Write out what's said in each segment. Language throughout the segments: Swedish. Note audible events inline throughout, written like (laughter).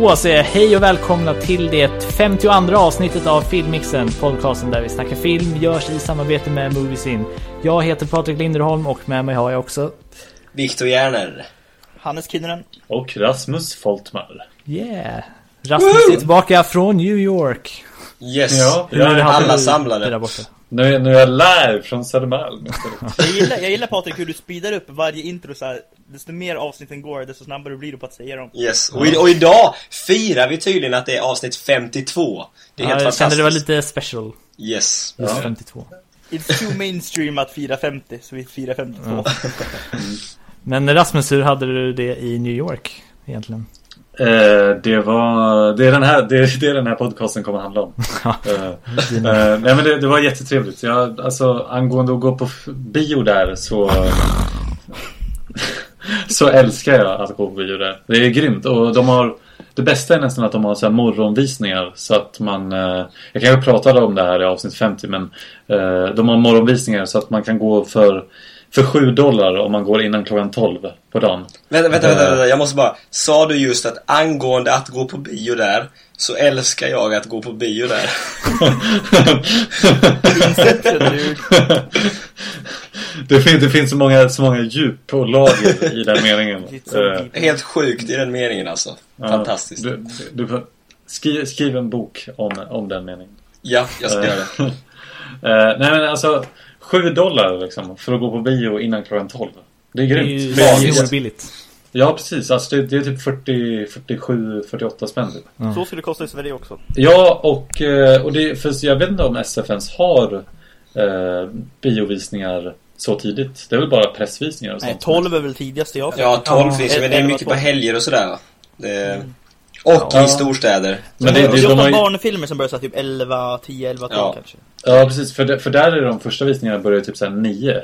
Då säger jag hej och välkomna till det 52 avsnittet av Filmmixen, podcasten där vi snackar film, görs i samarbete med Moviesin. Jag heter Patrik Linderholm och med mig har jag också Viktor Järner. Hannes Kinnunen. Och Rasmus Foltmar. Yeah! Rasmus är tillbaka från New York. Yes, Ja, alla samlade. det där borta? Nu, är- nu är jag live från Södermalm. Jag gillar, jag gillar Patrik hur du speedar upp varje intro så här. Desto mer avsnitten går, desto snabbare blir du på att säga dem. Yes. Och, i, och idag firar vi tydligen att det är avsnitt 52. Det är Ja, helt jag kände fantastiskt. det var lite special. Yes. Just Ja. 52. It's too mainstream att fira 50, så vi firar 52. Men Rasmus, hur hade du det i New York egentligen? Eh, det var... Det är, den här, det, det är den här podcasten kommer handla om. (laughs) Eh, nej men det, det var jättetrevligt. Jag, alltså angående att gå på bio där så... (laughs) så älskar jag att gå på bio där. Det är grymt och de har... Det bästa är nästan att de har så morgonvisningar så att man... Jag kanske pratade om det här i avsnitt 50 men de har morgonvisningar så att man kan gå för, för 7 dollar om man går innan klockan 12 på dagen. Vänta, vänta, vänta, Eh. vänta, jag måste bara. Sa du just att angående att gå på bio där, så älskar jag att gå på bio där. (laughs) Det, finns, det finns så många, så många djup och lager i den meningen. (laughs) Eh. Helt sjukt i den meningen alltså. Fantastiskt. Du, du, skriv, skriv en bok om, om den meningen. Ja, jag ska göra det. (laughs) Eh, nej men alltså, 7 dollar liksom för att gå på bio innan klockan 12. Det är Det är grymt. ju Det är- snorbilligt. ja precis, alltså det, det är typ 40, 47, 48 spänn typ. Så skulle det kosta i Sverige också. Ja, och, eh, och det, för jag vet inte om SF ens har eh, biovisningar så tidigt. Det är väl bara pressvisningar och Nej, sånt. 12 är väl tidigaste jag Ja, 12 Ja, finns ju, men det är mycket på helger och sådär? Det... Och Ja. i storstäder. Men det, det, det, är de har ju, barnfilmer som börjar så typ 11, 10, 11, 12 Ja. kanske. ja, precis. För, det, för där är de första visningarna börjar typ såhär nio.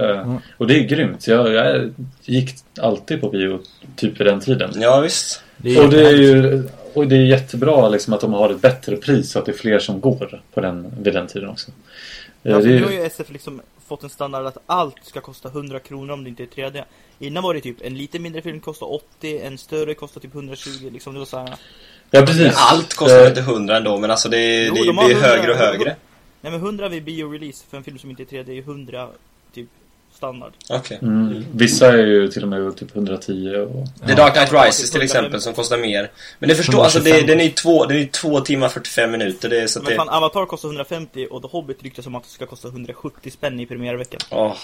Eh, och det är grymt. Jag, jag gick alltid på bio typ vid den tiden. Ja, visst. Det Och det är ju och det är jättebra liksom att de har ett bättre pris så att det är fler som går på den, vid den tiden också. Eh, Ja, är nu har ju SF liksom fått en standard att allt ska kosta 100 kronor om det inte är 3D. Innan var det typ en lite mindre film kostar 80, en större kostar typ 120 liksom. Det var så här, ja, precis. Allt kostar Eh, inte 100 ändå, men alltså det, Jo, det de blir 100. högre och högre. Nej men 100 vid bio-release för en film som inte är 3D är ju 100 typ standard. Okej. Mm, vissa är ju till och med typ 110 och... The Dark Knight Ja. Rises till exempel som kostar mer. Men det förstår, alltså det, 125. den är ju två, den är två timmar 45 minuter. Det är så att Men det... fan, Avatar kostar 150 och The Hobbit ryktas om att det ska kosta 170 spänn i premiärveckan. Åh,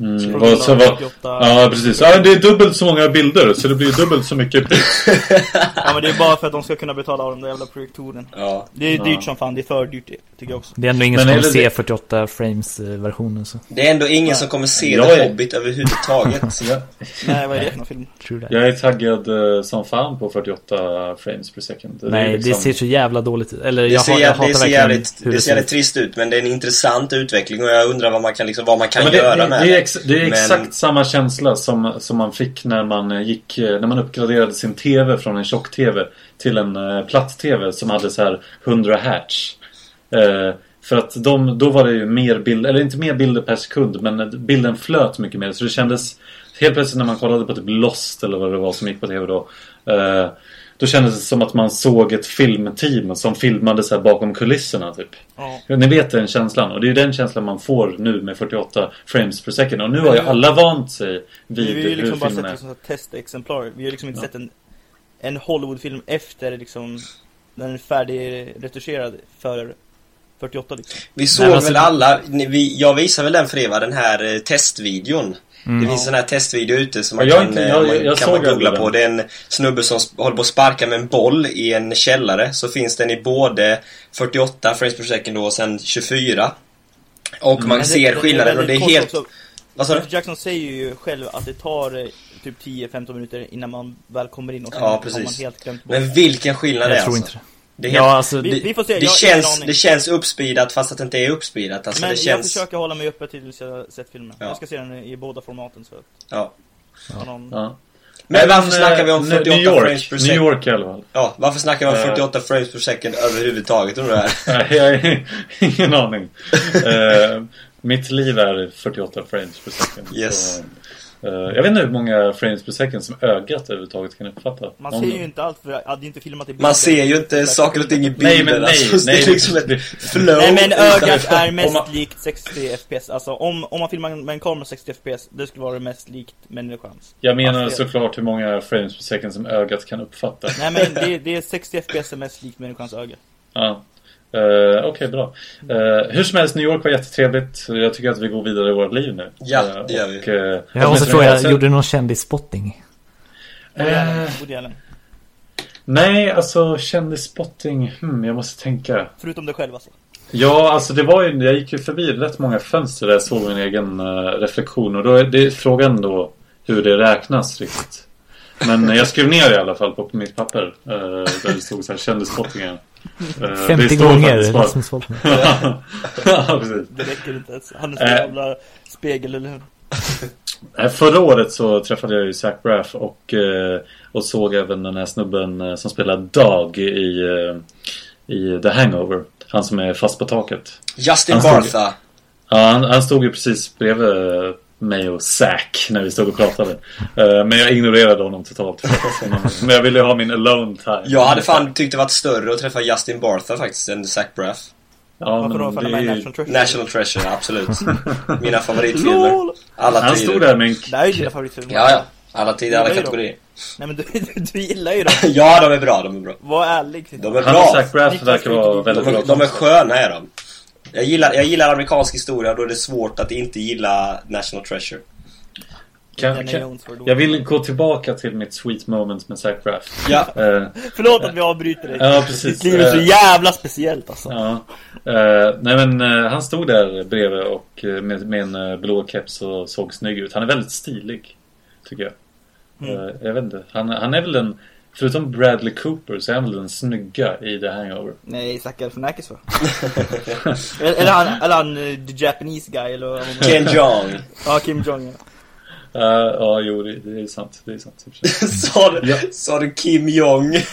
Mm, så, vad, 48. ja, precis. Ja, det är dubbelt så många bilder så det blir dubbelt så mycket pris. (laughs) Ja men det är bara för att de ska kunna betala av den där jävla projektoren. ja. Det är Ja. dyrt som fan, det är för dyrt det, tycker jag också. Det är ändå ingen Men som kommer det- se 48 frames eh, versionen så. Det är ändå ingen som kommer se Jag The är- Hobbit överhuvudtaget. Jag, (laughs) Nej vad är det för någon film? Tror det. jag är taggad eh, som fan på 48 frames per second. Det Nej, liksom- det ser så jävla dåligt ut. Eller Det jag, ser, jag hatar det ser, verkligen jävligt, hur det ser jävligt ut. trist ut, men det är en intressant utveckling och jag undrar vad man kan, liksom, vad man kan Ja, göra det, med det, ex, det är Men- exakt samma känsla som, som man fick när man eh, gick eh, När man uppgraderade sin TV från en tjock-TV Till en eh, platt-TV som hade så här 100 hertz. Eh, För att de, då var det ju mer bilder, eller inte mer bilder per sekund Men bilden flöt mycket mer. Så det kändes Helt plötsligt när man kollade på typ Lost eller vad det var som gick på TV då eh, Då kändes det som att man såg ett filmteam som filmade så här bakom kulisserna typ Ja. ni vet den känslan och det är den känslan man får nu med 48 frames per second och nu har ju alla vant sig vid Vi har ju hur liksom bara filmen sett är. liksom testexemplar. Vi har liksom inte sett en, en Hollywoodfilm efter liksom när den är färdigretuscherad för 48 liksom. Vi såg Nej, alltså- väl alla, vi, jag visade väl den för er va, den här eh, testvideon. Det finns en sån här testvideo ute som man Ja, jag kan, inte- eh, jag- man, jag kan man googla på. Det är en snubbe som håller på att sparka med en boll i en källare. Så finns den i både 48 frames per second då och sen 24. Och man Men det- ser det- skillnaden och det är helt... Vad sa du? Jackson säger ju själv att det tar eh, typ 10-15 minuter innan man väl kommer in och sen Ja, har precis. man helt glömt bort. Men vilken skillnad det Jag är tror alltså. inte det. Det, helt, Ja, alltså, Vi, det- vi får se, det, känns, det känns uppspeedat fast att det inte är uppspeedat. Alltså Men det jag känns... försöker hålla mig uppe tills jag sett filmen. Ja. Jag ska se den i båda formaten så Ja. ja. någon... Ja. Men varför eh, snackar vi om New 48 York, frames per New second? York i alla fall. Ja, varför snackar vi om Eh. 48 frames per second överhuvudtaget undrar jag? (laughs) Nej, jag ingen aning. (laughs) Eh, mitt liv är 48 frames per second. Yes. Så, Eh, jag vet inte hur många frames per second som ögat överhuvudtaget kan uppfatta. Man ser ju inte allt för jag hade ju inte filmat i bilder. Man ser ju inte saker och ting i bilder. Nej, men nej, alltså, nej, det är liksom ett flow. Nej men utan- ögat är mest man- likt 60 FPS, alltså om, om man filmar med en kamera 60 FPS, det skulle vara det mest likt människans. Jag menar Alltså, såklart hur många frames per second som ögat kan uppfatta. Nej men det, det är 60 FPS är mest likt människans öga. Ja. Uh, Okej, bra. Eh, hur som helst, New York var jättetrevligt. Jag tycker att vi går vidare i vårt liv nu. Ja, Eh, det gör vi. och, eh, Jag måste åtminstone fråga, har sett- gjorde du någon kändisspotting? Allen. Nej, alltså kändisspotting. Hmm, jag måste tänka. Förutom dig själv alltså. Ja, alltså det var ju, jag gick ju förbi rätt många fönster där jag såg min egen reflektion. Och då är det frågan då hur det räknas riktigt. Men jag skrev ner i alla fall på mitt papper. där det stod så här kändisspottingar. Eh, det 50 står gånger Rasmus (laughs) Folkman. ja, precis. Det räcker inte ens. Han är så Eh. jävla spegel, eller hur? Nej, (laughs) Förra året så träffade jag ju Zach Braff och, eh, och såg även den här snubben eh, som spelar Dag i, eh, i The Hangover. Han som är fast på taket. Justin Han stod- Bartha. Ja, han, han stod ju precis bredvid eh, mig och Zack när vi stod och pratade. Eh, Men jag ignorerade honom totalt. Men jag ville ju ha min alone time. Jag hade fan tyckt det varit större att träffa Justin Bartha faktiskt än Zach Braff. Ja, Varför då? För det ju... National Treasure? National Treasure, absolut. Mina favoritfilmer. Alla Han tider. stod där med en... Det är ju dina favoritfilmer. Ja, ja. Alla tider, alla kategorier. Nej men du, du, (laughs) du gillar ju dem. Ja, de är bra, de är bra. Var ärlig. De är Han och bra. Zach Braff verkar vara väldigt bra. de är sköna är de. Jag gillar, jag gillar amerikansk historia och då är det svårt att inte gilla National Treasure. Kan, kan, jag vill gå tillbaka till mitt sweet moment med Zach Braff. Ja. Eh, Förlåt att vi avbryter dig. Ja, precis. Ditt liv är så Eh, jävla speciellt alltså. Ja. Eh, nej men eh, han stod där bredvid och med, med en blå keps och såg snygg ut. Han är väldigt stilig. Tycker jag. Mm. Jag vet inte. Han, han är väl den... Förutom Bradley Cooper så är han väl den snygga i The Hangover. Nej, Zac Galifianakis va? (laughs) eller, eller han, eller han eh, the Japanese guy eller Ken Jong. Ja, Kim Jong. Eh, ja, jo det, det är sant. Det är sant. (laughs) sa, du, Ja. sa du Kim Jong? (laughs)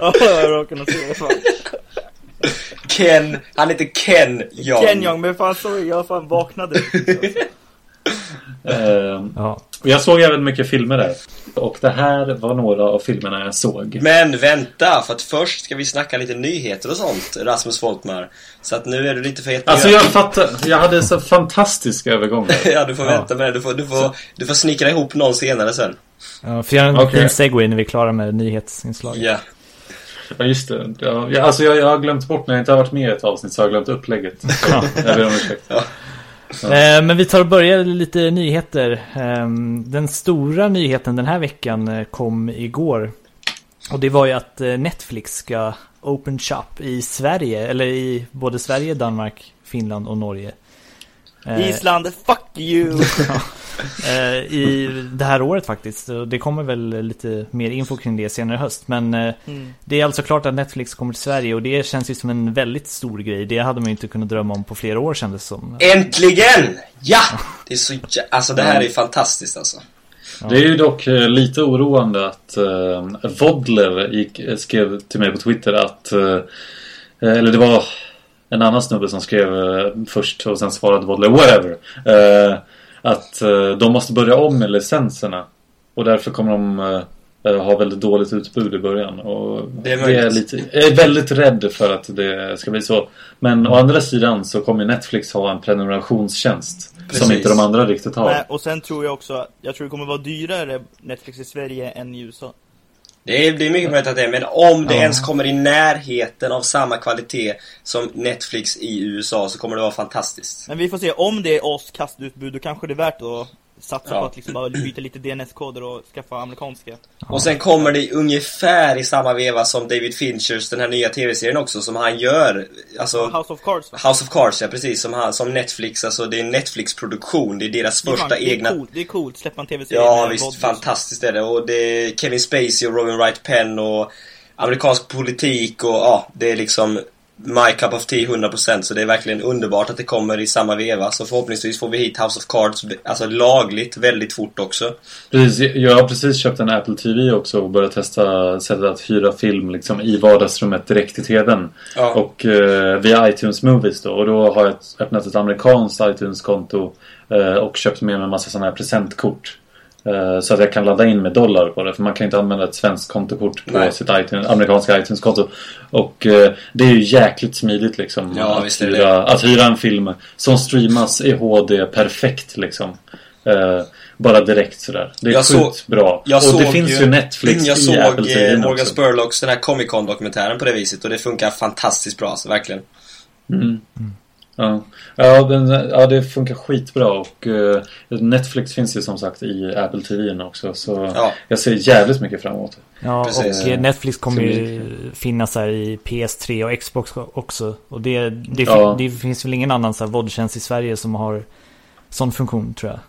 Ja, jag råkade se det. Ken, han heter Ken Jong. Ken Jong, men fan sorry, jag fan vaknade. Eh, Ja. jag såg även mycket filmer där. Och det här var några av filmerna jag såg. Men vänta, för att först ska vi snacka lite nyheter och sånt, Rasmus Folkmar. Så att nu är du lite för het Alltså jag fattar. Jag hade så fantastisk övergång. (laughs) Ja, du får vänta med det. Du får, du, får, du får snickra ihop någon senare sen. Ja, för jag en Okej. fin segway när vi är klara med nyhetsinslaget. Ja. Ja just det. Ja, jag- alltså jag, jag har glömt bort när jag inte har varit med i ett avsnitt så har jag glömt upplägget. Ja. Jag ber om ursäkt. Eh, Men vi tar och börjar lite nyheter. Ehm, den stora nyheten den här veckan eh, kom igår. Och det var ju att eh, Netflix ska open shop i Sverige, eller i både Sverige, Danmark, Finland och Norge. Eh, Island, fuck you! (laughs) eh, I det här året faktiskt. Det kommer väl lite mer info kring det senare i höst. Men eh, Mm. det är alltså klart att Netflix kommer till Sverige och det känns ju som en väldigt stor grej. Det hade man ju inte kunnat drömma om på flera år kändes som. Äntligen! Ja! Det är så jä- Alltså det här är fantastiskt alltså. Det är ju dock lite oroande att eh, Vodler gick, skrev till mig på Twitter att eh, eller det var en annan snubbe som skrev eh, först och sen svarade Vodler, whatever. Eh, att eh, de måste börja om med licenserna. Och därför kommer de ha väldigt dåligt utbud i början. Och Det är det är lite, jag är väldigt rädd för att det ska bli så. Men å andra sidan så kommer Netflix ha en prenumerationstjänst. Precis. Som inte de andra riktigt har. Nej, och sen tror jag också, jag tror det kommer vara dyrare Netflix i Sverige än i USA. Det är, det är mycket möjligt att det är, men om det Ja. ens kommer i närheten av samma kvalitet som Netflix i USA så kommer det vara fantastiskt. Men vi får se, om det är oss kastutbud då kanske det är värt att satsa Ja. på att liksom bara byta lite DNS-koder och skaffa amerikanska. Och sen kommer det ungefär i samma veva som David Finchers, den här nya tv-serien också, som han gör. Alltså, House of Cards va? House of Cards, ja precis. Som, han, som Netflix, alltså det är Netflix-produktion. Det är deras Det är första fan- det är egna... Coolt, det är coolt, släppa en tv-serie Ja visst, vodka. fantastiskt är det. Och det är Kevin Spacey och Robin Wright Penn och amerikansk politik och ja, det är liksom... my cup of tea 100% så det är verkligen underbart att det kommer i samma veva. Så förhoppningsvis får vi hit House of Cards, alltså lagligt, väldigt fort också. Precis, jag har precis köpt en Apple TV också och börjat testa sättet att hyra film liksom i vardagsrummet direkt i TVn. Ja. Och eh, via iTunes Movies då. Och då har jag öppnat ett amerikanskt iTunes-konto eh, och köpt med mig en massa sådana här presentkort. Eh, så att jag kan ladda in med dollar på det. För man kan inte använda ett svenskt kontokort på Nej. sitt iTunes, amerikanska iTunes-konto. Och eh, det är ju jäkligt smidigt liksom. Ja, att, hyra, att hyra en film som streamas i HD perfekt liksom. Eh, bara direkt sådär. Det är Jag sjukt såg- bra. Jag och såg det finns ju Netflix Jag i såg Apple eh, Morgan också. Spurlocks, den här Comic Con dokumentären på det viset och det funkar fantastiskt bra, alltså, verkligen. Mm. Ja, ja, den, ja, det funkar skitbra och eh, Netflix finns ju som sagt i Apple TV också så Ja. jag ser jävligt mycket fram emot det. Ja, Precis. och eh, Netflix kommer ju finnas här i PS3 och Xbox också. Och det, det, Ja. det finns väl ingen annan VOD-tjänst i Sverige som har sån funktion tror jag.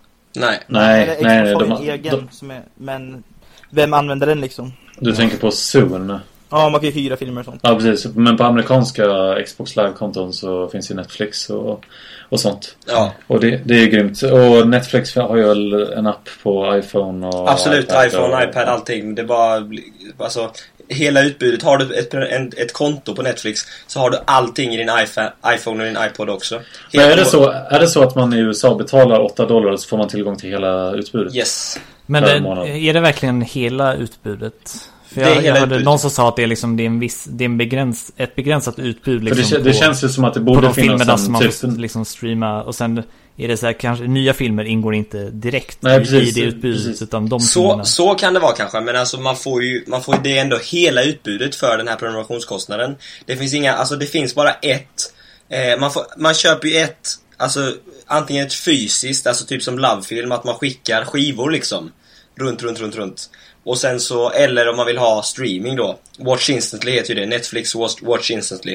Nej. Nej, Eller nej, nej. Xbox De, har ju en egen de, som är, men vem använder den liksom? du tänker på Zoom? Ja, man kan ju hyra filmer och sånt. Ja, precis. Men på amerikanska Xbox Live-konton så finns ju Netflix och, och sånt. Ja, Och det, det är grymt. Och Netflix har ju en app på iPhone och absolut. iPad iPhone, och, iPad, allting. Det är bara, alltså, hela utbudet. Har du ett, en, ett konto på Netflix så har du allting i din iPhone, och din iPod också. Men är det, så, är det så att man i USA betalar 8 dollar så får man tillgång till hela utbudet? Yes. Men det, är det verkligen hela utbudet? För Det är jag, jag hörde någon som sa att det är, liksom, det är, en viss, det är en begräns, ett begränsat utbud För liksom, det, det på, känns ju som att det på borde de finnas filmerna en som man typ... liksom streama. Och sen är det så här, kanske nya filmer ingår inte direkt Nej, i, precis, i det utbudet. precis. Utan de Så, filmerna. så kan det vara kanske, men alltså man får ju, man får ju, det är ändå hela utbudet för den här prenumerationskostnaden. Det finns inga, alltså det finns bara ett. Eh, man, får, man köper ju ett, alltså antingen ett fysiskt, alltså typ som Lovefilm, att man skickar skivor liksom. Runt, runt, runt, runt. Och sen så, eller om man vill ha streaming då. Watch Instantly heter ju det, Netflix Watch, Watch Instantly.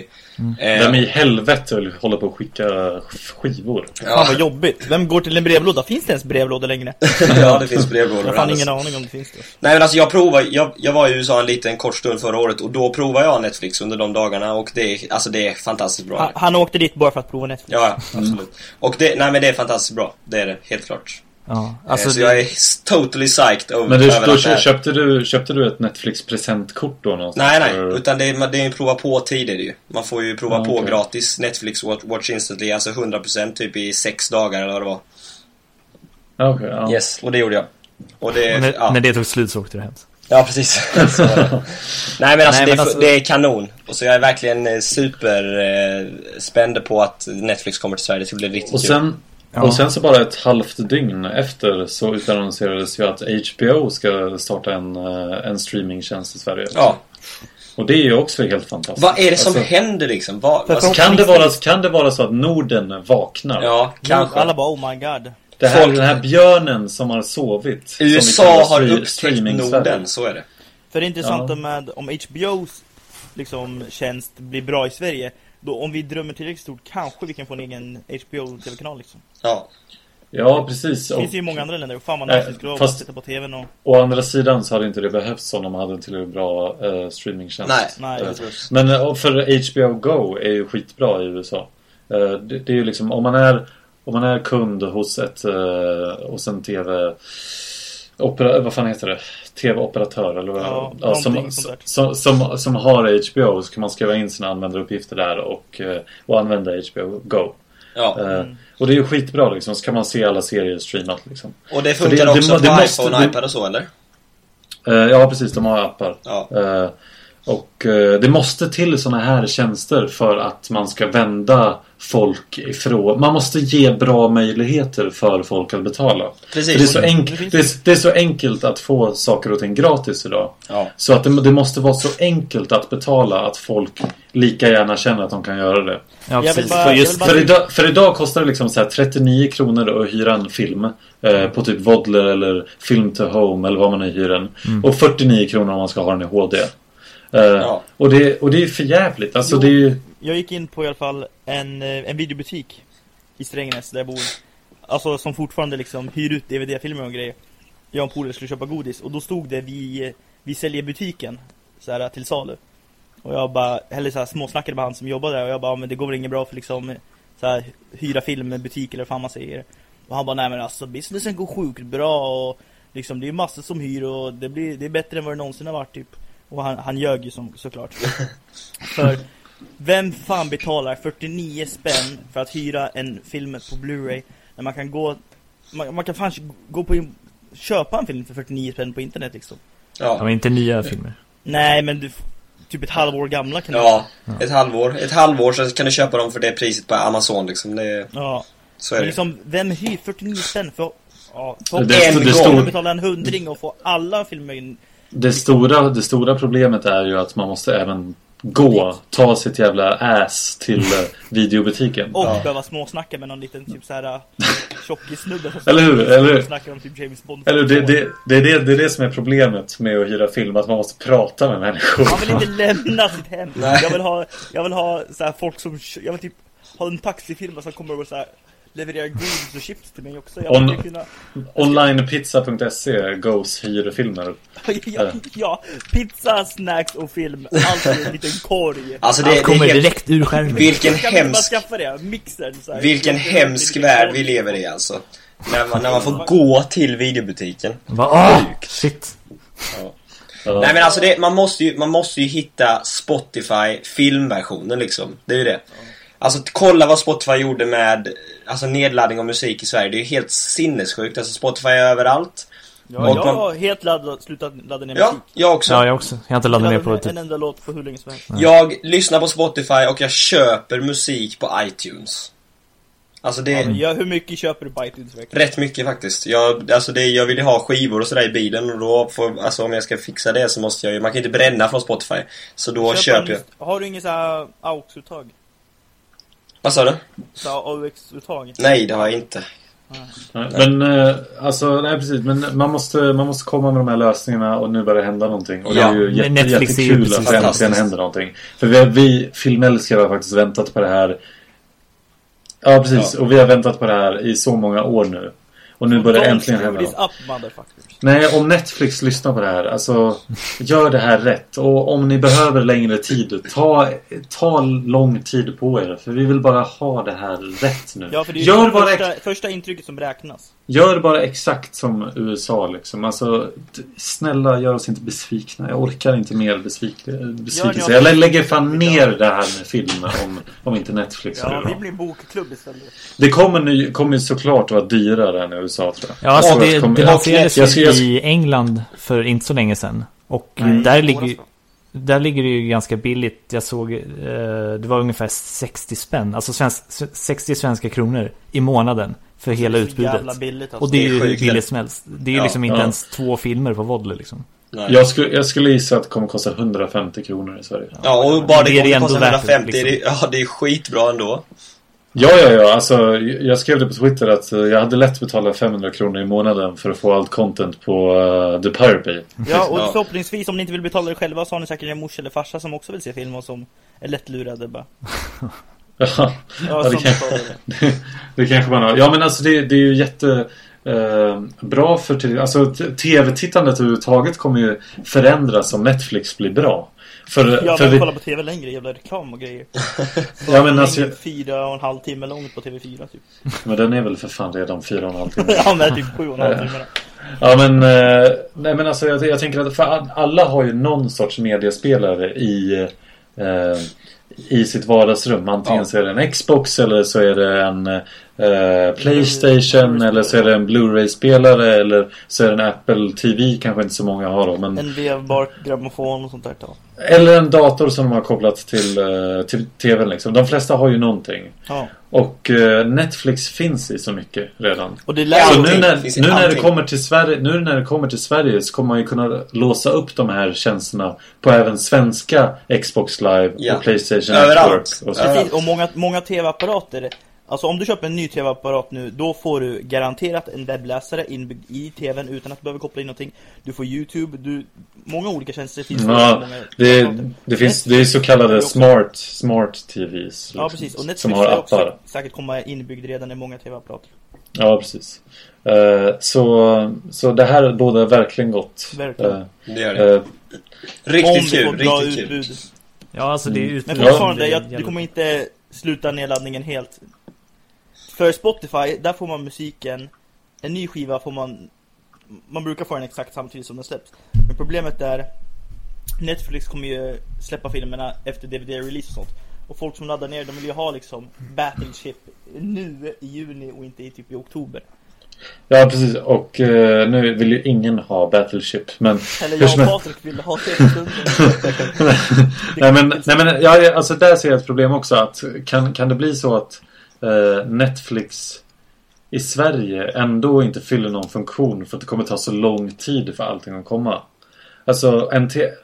Eh, Vem i helvete håller på att skicka skivor? Fan vad jobbigt. Vem går till en brevlåda? Finns det ens brevlådor längre? (laughs) ja, det finns brevlådor. Jag har fan ingen aning om det finns det. Nej men alltså jag provar, jag, jag var i USA en liten kort stund förra året och då provade jag Netflix under de dagarna och det, är- alltså det är fantastiskt bra. Han, han åkte dit bara för att prova Netflix. Ja, ja, absolut. Och det, nej men det är fantastiskt bra. Det är det, helt klart. Ja, Alltså, så det, jag är totally psyched over, Men du, över då det här- köpte, du, köpte du ett Netflix-presentkort då någonstans? Nej, nej. För- Utan det är, det är en prova på-tid är det ju. Man får ju prova Ja, på okej. gratis Netflix Watch, Watch Instantly, alltså 100% typ i sex dagar eller vad det var. Okej, ja. Yes, och det gjorde jag. Och det, och när, ja. när det tog slut så åkte du hem. Ja, precis. (laughs) så, nej, men alltså, Nej, det, men alltså- det är kanon. Och så jag är verkligen eh, super eh, spänd på att Netflix kommer till Sverige. Det ska bli riktigt Och kul. sen, Ja. och sen så bara ett halvt dygn efter så utannonserades ju att HBO ska starta en, eh, en streamingtjänst i Sverige. Ja. Och det är ju också helt fantastiskt. Vad är det som Alltså, händer liksom? Vad, alltså, Kan det, vara, kan det vara så att Norden vaknar? ja, kanske. Alla bara oh my god. Det här, Folk- Den här björnen som har sovit. USA har upptäckt. Norden, så är det. För det intressanta Ja. med om HBOs liksom, tjänst blir bra i Sverige, då om vi drömmer tillräckligt stort kanske vi kan få en egen HBO-tv-kanal liksom. Ja. Ja, precis. Det Och, finns ju många andra länder, och fan nice det skulle fast- sitta på TVn och... å andra sidan så hade inte det behövts om de hade en tillräckligt bra eh, streamingtjänst. Nej. Nej, Eh, Men eh, för HBO Go är ju skitbra i USA. Eh, Det, det är ju liksom om man är om man är kund hos ett eh, hos en TV opera, vad fan heter det? TV-operatör eller vad? Ja, ja, som, som, som, som har HBO så kan man skriva in sina användaruppgifter där och, eh, och använda HBO Go. ja. Mm. Och det är ju skitbra liksom, så kan man se alla serier streamat liksom. Och det funkar det- det också må- det på iPhone, det- iPad och så, eller? Eh, Ja, precis. De har appar. Ja. Eh, Och eh, det måste till såna här tjänster för att man ska vända folk ifrån. Man måste ge bra möjligheter för folk att betala. Precis. För det, är så Det enk- finns- det, är, det är så enkelt att få saker och ting gratis idag. Ja. Så att det, det måste vara så enkelt att betala att folk lika gärna känner att de kan göra det. Ja, precis. bara- För just bara- För idag, för idag kostar det liksom så här 39 kronor att hyra en film. Eh, på typ Vodler eller Film to Home eller vad man nu hyr den. Och 49 kronor om man ska ha den i HD. Eh, Ja. och, det, och det är för jävligt. Alltså Jo. det är ju... Jag gick in på i alla fall en, eh, en videobutik i Strängnäs där jag bor. Alltså som fortfarande liksom hyr ut DVD-filmer och grejer. Jag och en polare skulle köpa godis och då stod det vi, vi säljer butiken så här till salu. Och jag bara, eller så här, småsnackade med han som jobbade där och jag bara, men det går väl inget bra för liksom så här, hyra filmbutik eller vad fan man säger. Och han bara, nej men alltså businessen går sjukt bra och liksom det är massor som hyr och det, blir, det är bättre än vad det någonsin har varit typ. Och han, han ljög ju som, såklart. (laughs) för vem fan betalar 49 spänn för att hyra en film på Blu-ray när man kan gå, man, man kan fan gå på in, köpa en film för 49 spänn på internet liksom. Ja, Ja. men inte nya filmer. Nej men du, typ ett halvår gamla kan du Ja, ett halvår. Ett halvår så kan du köpa dem för det priset på Amazon liksom. Det, Ja. så är Men det. liksom, vem hyr 49 spänn för, ja, för Det- En det gång. står- betala en hundring och få alla filmer in. Det stora, det stora problemet är ju att man måste även gå, ta sitt jävla ass till eh, videobutiken. Och Ja. behöva småsnacka med någon liten typ såhär (laughs) tjockissnubbe som Eller hur? Eller hur? snackar om typ James Bond. Eller det, det, det, är det, det är det som är problemet med att hyra film, att man måste prata med människor. Man vill inte lämna sitt hem. Nej. Jag vill ha, jag vill ha så här folk som, jag vill typ ha en taxifirma som kommer och så här levererar godis och chips till mig också. On- kunna, Onlinepizza.se goes hyrfilmer. (laughs) ja, ja, pizza, snacks och film. Allt i en liten korg. Alltså det, Allt kommer är helt, direkt ur skärmen. vilken hemsk, det? Mixern så här. vilken hemsk värld vi lever i alltså. När man, när man får gå till videobutiken. Va? Åh, shit. Ja. Nej men alltså det, man, måste ju, man måste ju hitta Spotify filmversionen liksom. Det är ju det. Alltså kolla vad Spotify gjorde med alltså, nedladdning av musik i Sverige. Det är ju helt sinnessjukt. Alltså Spotify är överallt. Ja, jag man- har helt laddat, slutat ladda ner Ja, musik. jag också. Ja, jag också. Jag har inte laddat ner på Jag typ. en enda låt på hur länge som helst. Jag lyssnar på Spotify och jag köper musik på iTunes. Alltså det Ja, jag, hur mycket köper du på iTunes verkligen? rätt mycket faktiskt. Jag, alltså det, jag vill ju ha skivor och sådär i bilen och då får, alltså om jag ska fixa det så måste jag ju, man kan inte bränna från Spotify. Så då Köp köper en- jag. Har du inget såhär AUX-uttag? Vad sa du? Så AUX-uttag? Nej, det har jag inte. Nej, Men eh, alltså, nej precis. Men man måste, man måste komma med de här lösningarna och nu börjar det hända någonting. Och det Ja, är ju jätte, Netflix är ju jättekul att det äntligen händer någonting. För vi, vi filmälskare har faktiskt väntat på det här. Ja, precis. Ja. Och vi har väntat på det här i så många år nu. Och nu börjar det äntligen hända This något. up motherfuckers. Nej, om Netflix lyssnar på det här, alltså gör det här rätt. Och om ni behöver längre tid, ta, ta lång tid på er. För vi vill bara ha det här rätt nu. Ja, för det är ju gör, det bara första, första intrycket som räknas. gör bara exakt som USA liksom. Alltså, snälla gör oss inte besvikna. Jag orkar inte mer besvik- besvikelse. Ja, ja. Jag lägger fan ner det här med film om, om inte Netflix Ja, vi det. blir en bokklubb istället. Det kommer, kommer ju såklart vara dyrare än USA tror jag. Ja, alltså det, kommer- det lanserades jag ska- jag i England för inte så länge sedan. Och Nej, där, ligger, där ligger det ju ganska billigt. Jag såg, eh, det var ungefär 60 spänn. Alltså svensk, 60 svenska kronor i månaden för hela så utbudet. jävla billigt alltså. Och det är ju hur billigt som helst. Det är ju Ja, liksom inte ja. ens två filmer på Voddle liksom. Nej. Jag skulle, jag skulle gissa att det kommer kosta 150 kronor i Sverige. Ja, och bara det, Det kostar värt, 150, liksom. det, (laughs) ja det är skitbra ändå. Ja, ja, ja. Alltså, jag skrev det på Twitter att eh, jag hade lätt betalat 500 kronor i månaden för att få allt content på uh, The Pirate Bay. Ja, och Ja. förhoppningsvis om ni inte vill betala det själva så har ni säkert en morsa eller farsa som också vill se film och som är lättlurade bara. (laughs) Ja, Ja, ja det, kan, det. (laughs) det kanske man har. Ja, men alltså det, det är ju jätte... Eh, bra för till, alltså tv-tittandet överhuvudtaget kommer ju förändras om Netflix blir bra. För, Ja, för vi, kolla på TV längre, jävla reklam och grejer. (laughs) Ja, men alltså- Fyra och en halv timme långt på TV4 typ. men den är väl för fan redan fyra och en halv timme. (laughs) ja, men typ sju och en halv timme. Ja men, eh, nej men alltså jag, jag tänker att för all- alla har ju någon sorts mediespelare i, eh, i sitt vardagsrum. Antingen Ja. så är det en Xbox eller så är det en eh, Playstation eller så är det en Blu-ray-spelare eller så är det en Apple TV. Kanske inte så många har då men En vevbar grammofon och sånt där. Ja. Eller en dator som de har kopplat till, eh, till TVn liksom. De flesta har ju någonting. ja. Och eh, Netflix finns i så mycket redan. Och det lär Så Allting. nu när, nu, när det kommer till Sverige, nu när det kommer till Sverige så kommer man ju kunna låsa upp de här tjänsterna på även svenska Xbox Live Ja. och Playstation. Network. Och så. Precis, och många, många TV-apparater Alltså om du köper en ny TV-apparat nu Då får du garanterat en webbläsare inbyggd i TVn utan att du behöver koppla in någonting Du får YouTube, du, många olika tjänster finns Ja, det, det finns det är så kallade smart, smart TVs. Ja liksom, precis, och Netflix som har ska också appar. säkert komma inbyggd redan i många TV-apparater Ja, precis. Eh, så, så det här båda verkligen gott. Verkligen. Om Det gör det. eh, Riktigt kul, bra riktigt kul. utbud Ja, alltså det är Mm. utbudet Men fortfarande, jag, du kommer inte sluta nedladdningen helt. För Spotify, där får man musiken, en ny skiva får man, man brukar få den exakt samtidigt som den släpps. Men problemet är, Netflix kommer ju släppa filmerna efter DVD-release och sånt. Och folk som laddar ner, de vill ju ha liksom Battleship nu i juni och inte i typ i oktober. Ja, precis. Och eh, nu vill ju ingen ha Battleship. Men Eller jag och Patrik vill ha det (laughs) nej men, nej men ja, alltså där ser jag ett problem också. Att kan, kan det bli så att Netflix i Sverige ändå inte fyller någon funktion för att det kommer ta så lång tid för allting att komma? Alltså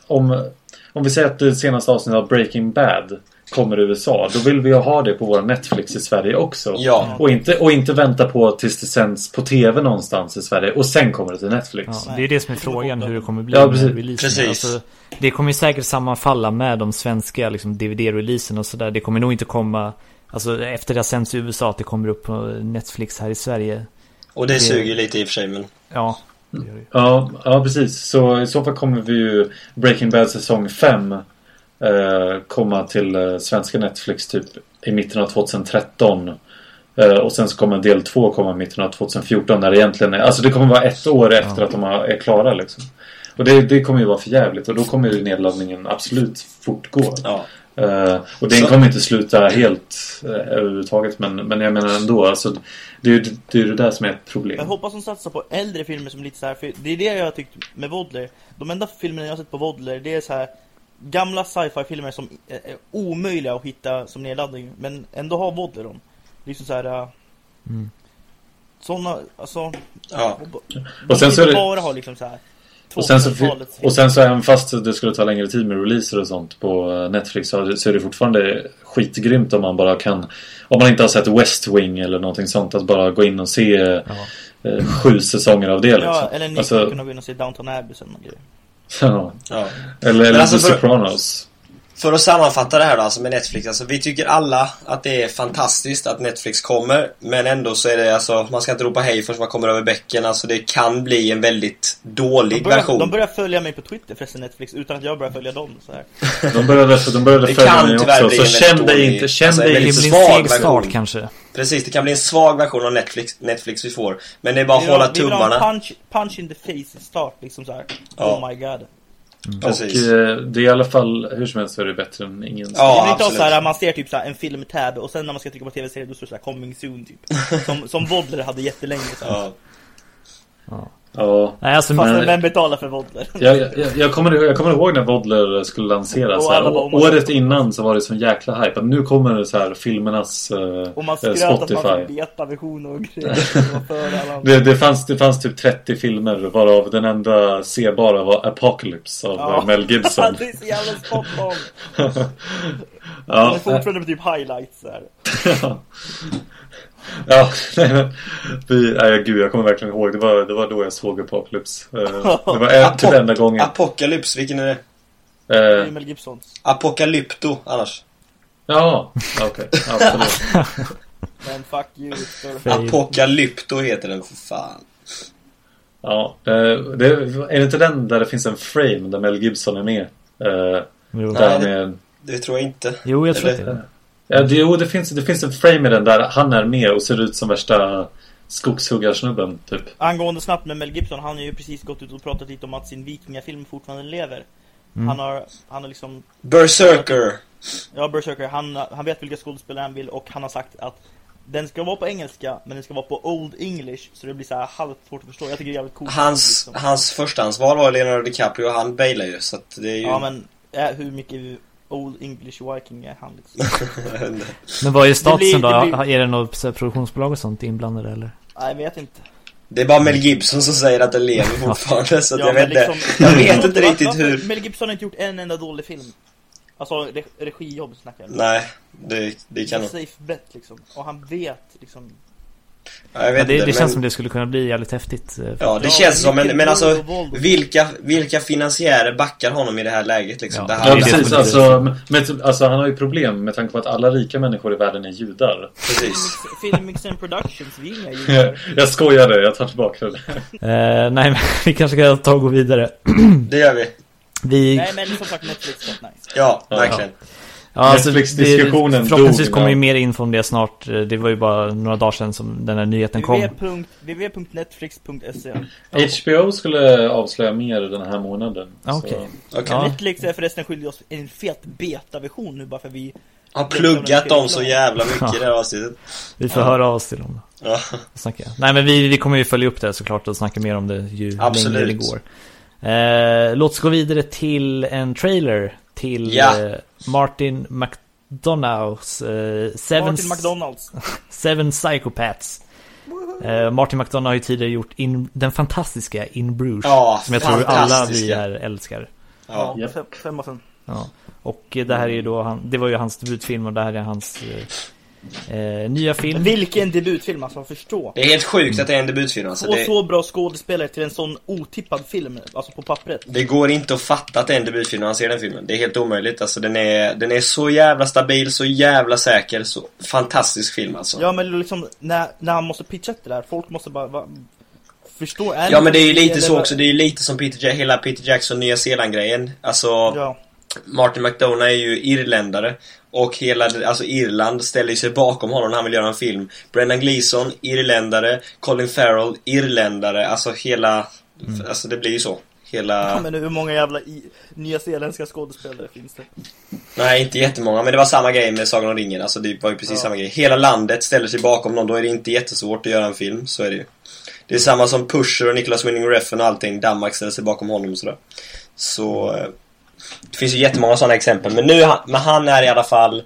om, om vi säger att det senaste avsnittet av Breaking Bad kommer i USA. Då vill vi ju ha det på vår Netflix i Sverige också. Ja. Och inte, och inte vänta på tills det sänds på TV någonstans i Sverige. Och sen kommer det till Netflix. Ja, det är det som är frågan hur det kommer bli Ja, precis. Precis. Alltså, det kommer ju säkert sammanfalla med de svenska liksom, DVD-releasen och sådär. Det kommer nog inte komma Alltså efter det har sänds i USA att det kommer upp på Netflix här i Sverige. Och det Det- suger lite i och för sig men... Ja, det gör det. Ja, ja, precis. Så i så fall kommer vi ju Breaking Bad säsong 5 eh, komma till eh, svenska Netflix typ i mitten av 2013. Eh, och sen så kommer del 2 komma i mitten av 2014 när det egentligen är... Alltså det kommer vara ett år efter Ja. att de har, är klara liksom. Och det, det kommer ju vara för jävligt och då kommer ju nedladdningen absolut fortgå. Ja. Eh, och den Så- kommer inte sluta helt uh, överhuvudtaget men, men jag menar ändå alltså det är ju det, är det där som är ett problem. Jag hoppas de satsar på äldre filmer som lite så här, för det är det jag har tyckt med Vodler. De enda filmerna jag har sett på Vodler, det är så här gamla sci-fi filmer som är omöjliga att hitta som nedladdning, men ändå har Vodler dem. Liksom så här. äh, Mm. Såna, alltså. Ja. Och sen så är det- bara ha liksom så här. Och sen, så, 2000-talets och sen så även fast det skulle ta längre tid med releaser och sånt på eh, Netflix så, så är det fortfarande skitgrymt om man bara kan Om man inte har sett West Wing eller någonting sånt att bara gå in och se Ja. eh, sju säsonger av det liksom. Ja, eller ni Alltså, skulle kunna gå in och se Downton Abbey och sådana grejer. ja. ja. Eller, eller alltså The för- Sopranos. För att sammanfatta det här då, alltså med Netflix. Alltså vi tycker alla att det är fantastiskt att Netflix kommer. Men ändå så är det alltså, man ska inte ropa hej förrän man kommer över bäcken. Alltså det kan bli en väldigt De dålig börjar, version. de börjar följa mig på Twitter förresten Netflix utan att jag börjar följa dem så här. De började, de började Det följa kan mig tyvärr också. bli Så känn dig inte, känn alltså, dig Det blir inte en svag seg start version. kanske. Precis, det kan bli en svag version av Netflix, Netflix vi får. Men det är bara att hålla vi vill ha en tummarna. punch, punch in the face start liksom så här. Ja. Oh my god. Och Precis. eh, det är i alla fall, hur som helst så är det bättre än ingen Ja, det vill inte så här, man ser typ så här en filmtab och sen när man ska trycka på tv-serie då står det så här coming soon typ. (laughs) Som, som Vodler hade jättelänge så här. Ja. Ja. Nej, alltså, Fast men- vem betalar för Vodler? Jag, jag, jag, kommer, jag kommer ihåg när Vodler skulle lanseras. Oh året innan så var det sån jäkla hype. Att nu kommer det så här filmernas eh, Och man eh, skröt att man Spotify. betaversion och grejer. Det. (laughs) Det, det, fanns, det fanns typ 30 filmer varav den enda sebara var Apocalypse av Ja. eh, Mel Gibson. (laughs) det är så jävla spot on. Den (laughs) ja, är fortfarande på typ highlights här. Ja, nej, (laughs) men, vi, nej, gud, jag kommer verkligen ihåg. Det var, det var då jag såg Apocalypse. Eh, det var en, Apo- enda gången. Apocalypse, vilken är det? Det är Eh, Mel Gibsons. Apocalypto annars. ja, okej. absolut. (laughs) Men fuck you. Apocalypto heter den för fan. Ja, eh, det, är det inte den där det finns en frame där Mel Gibson är med? Eh, Jo. där Nej. med Det tror jag inte. jo, jag tror Eller- det är det. Ja, det, jo, det finns, det finns en frame i den där han är med och ser ut som värsta skogshuggarsnubben, typ. Angående snabbt med Mel Gibson, han har ju precis gått ut och pratat lite om att sin vikingafilm fortfarande lever. Mm. Han har, han har liksom, Berserker. ja Berserker, han, han vet vilka skådespelare han vill och han har sagt att den ska vara på engelska, men den ska vara på Old English, så det blir så här halvt svårt att förstå. Jag tycker det är jävligt coolt. Hans, liksom. hans förstahandsval var Leonardo DiCaprio och han bailar ju så att det är ju... Ja men, äh, hur mycket Old English Viking är han liksom? (laughs) Men vad är statusen då? det blir- Är det något produktionsbolag och sånt inblandade eller? Nej, jag vet inte. Det är bara Mel Gibson som säger att den lever fortfarande så att jag men vet inte. liksom- Jag vet inte riktigt hur... Mel Gibson har inte gjort en enda dålig film. Alltså re regijobb snackar jag. Nej, det, det kan nog... safe bet liksom. Och han vet liksom. Ja, jag vet det inte, det men... känns som det skulle kunna bli jävligt häftigt. eh, Ja, det Ja, känns som en... mycket Men alltså, vilka, vilka finansiärer backar honom i det här läget liksom? Ja. det Ja, precis. Alltså, med, alltså, han har ju problem med tanke på att alla rika människor i världen är judar. precis. Filmix and Productions, vi är judar. jag skojade, jag tar tillbaka det. Eh, nej, men (laughs) vi kanske ska ta och gå vidare. (clears throat) Det gör vi. Vi, Nej men som sagt Netflix nice. Ja, Ja. verkligen. ja, alltså, det- Netflix-diskussionen Förhoppningsvis dog, kommer ju ja. mer info om det snart. Det var ju bara några dagar sedan som den här nyheten kom. www- www.netflix.se HBO skulle avslöja mer den här månaden. Ah, så- okej. Okej. Ja. Netflix är förresten skyldig oss en fet betaversion nu bara för vi Har pluggat dem så jävla mycket i det här avsnittet. Vi får höra av oss till dem. Ja. snacka. Nej men vi, vi kommer ju följa upp det såklart och snacka mer om det ju Absolut. längre det går. Eh, låt oss gå vidare till en trailer till Ja. eh, Martin McDonoughs eh, Seven, Martin McDonalds. (laughs) Seven Psychopaths. Eh, Martin McDonough har ju tidigare gjort in, den fantastiska In Bruges. Ja, som jag tror alla vi här älskar. Ja. Fem, av fem. Ja. Och eh, det här är ju då han, det var ju hans debutfilm och det här är hans eh, nya film. Vilken debutfilm alltså, förstå. Det är helt sjukt att det är en debutfilm alltså. Och det, så bra skådespelare till en sån otippad film, alltså på pappret. det går inte att fatta att det är en debutfilm när man ser den filmen. Det är helt omöjligt alltså. Den är, den är så jävla stabil, så jävla säker, så fantastisk film alltså. Ja men liksom, när, när han måste pitcha det där, folk måste bara, va, förstå. Är Ja men det är ju lite så också, det är ju lite som Peter, hela Peter Jackson Nya Zeeland-grejen. Alltså, Ja. Martin McDonough är ju irländare. Och hela, alltså Irland ställer sig bakom honom när han vill göra en film. Brendan Gleeson, irländare. Colin Farrell, irländare. Alltså hela, alltså det blir ju så. Hela, ja men hur många jävla i, nya zeeländska skådespelare finns det? nej inte jättemånga men det var samma grej med Sagan om ringen. Alltså det var ju precis Ja. samma grej. Hela landet ställer sig bakom någon, då är det inte jättesvårt att göra en film. Så är det ju. Det är samma som Pusher och Nicholas Winning Refn och allting. Danmark ställer sig bakom honom och sådär. Så... eh, Det finns ju jättemånga sådana exempel. Men nu, men han är i alla fall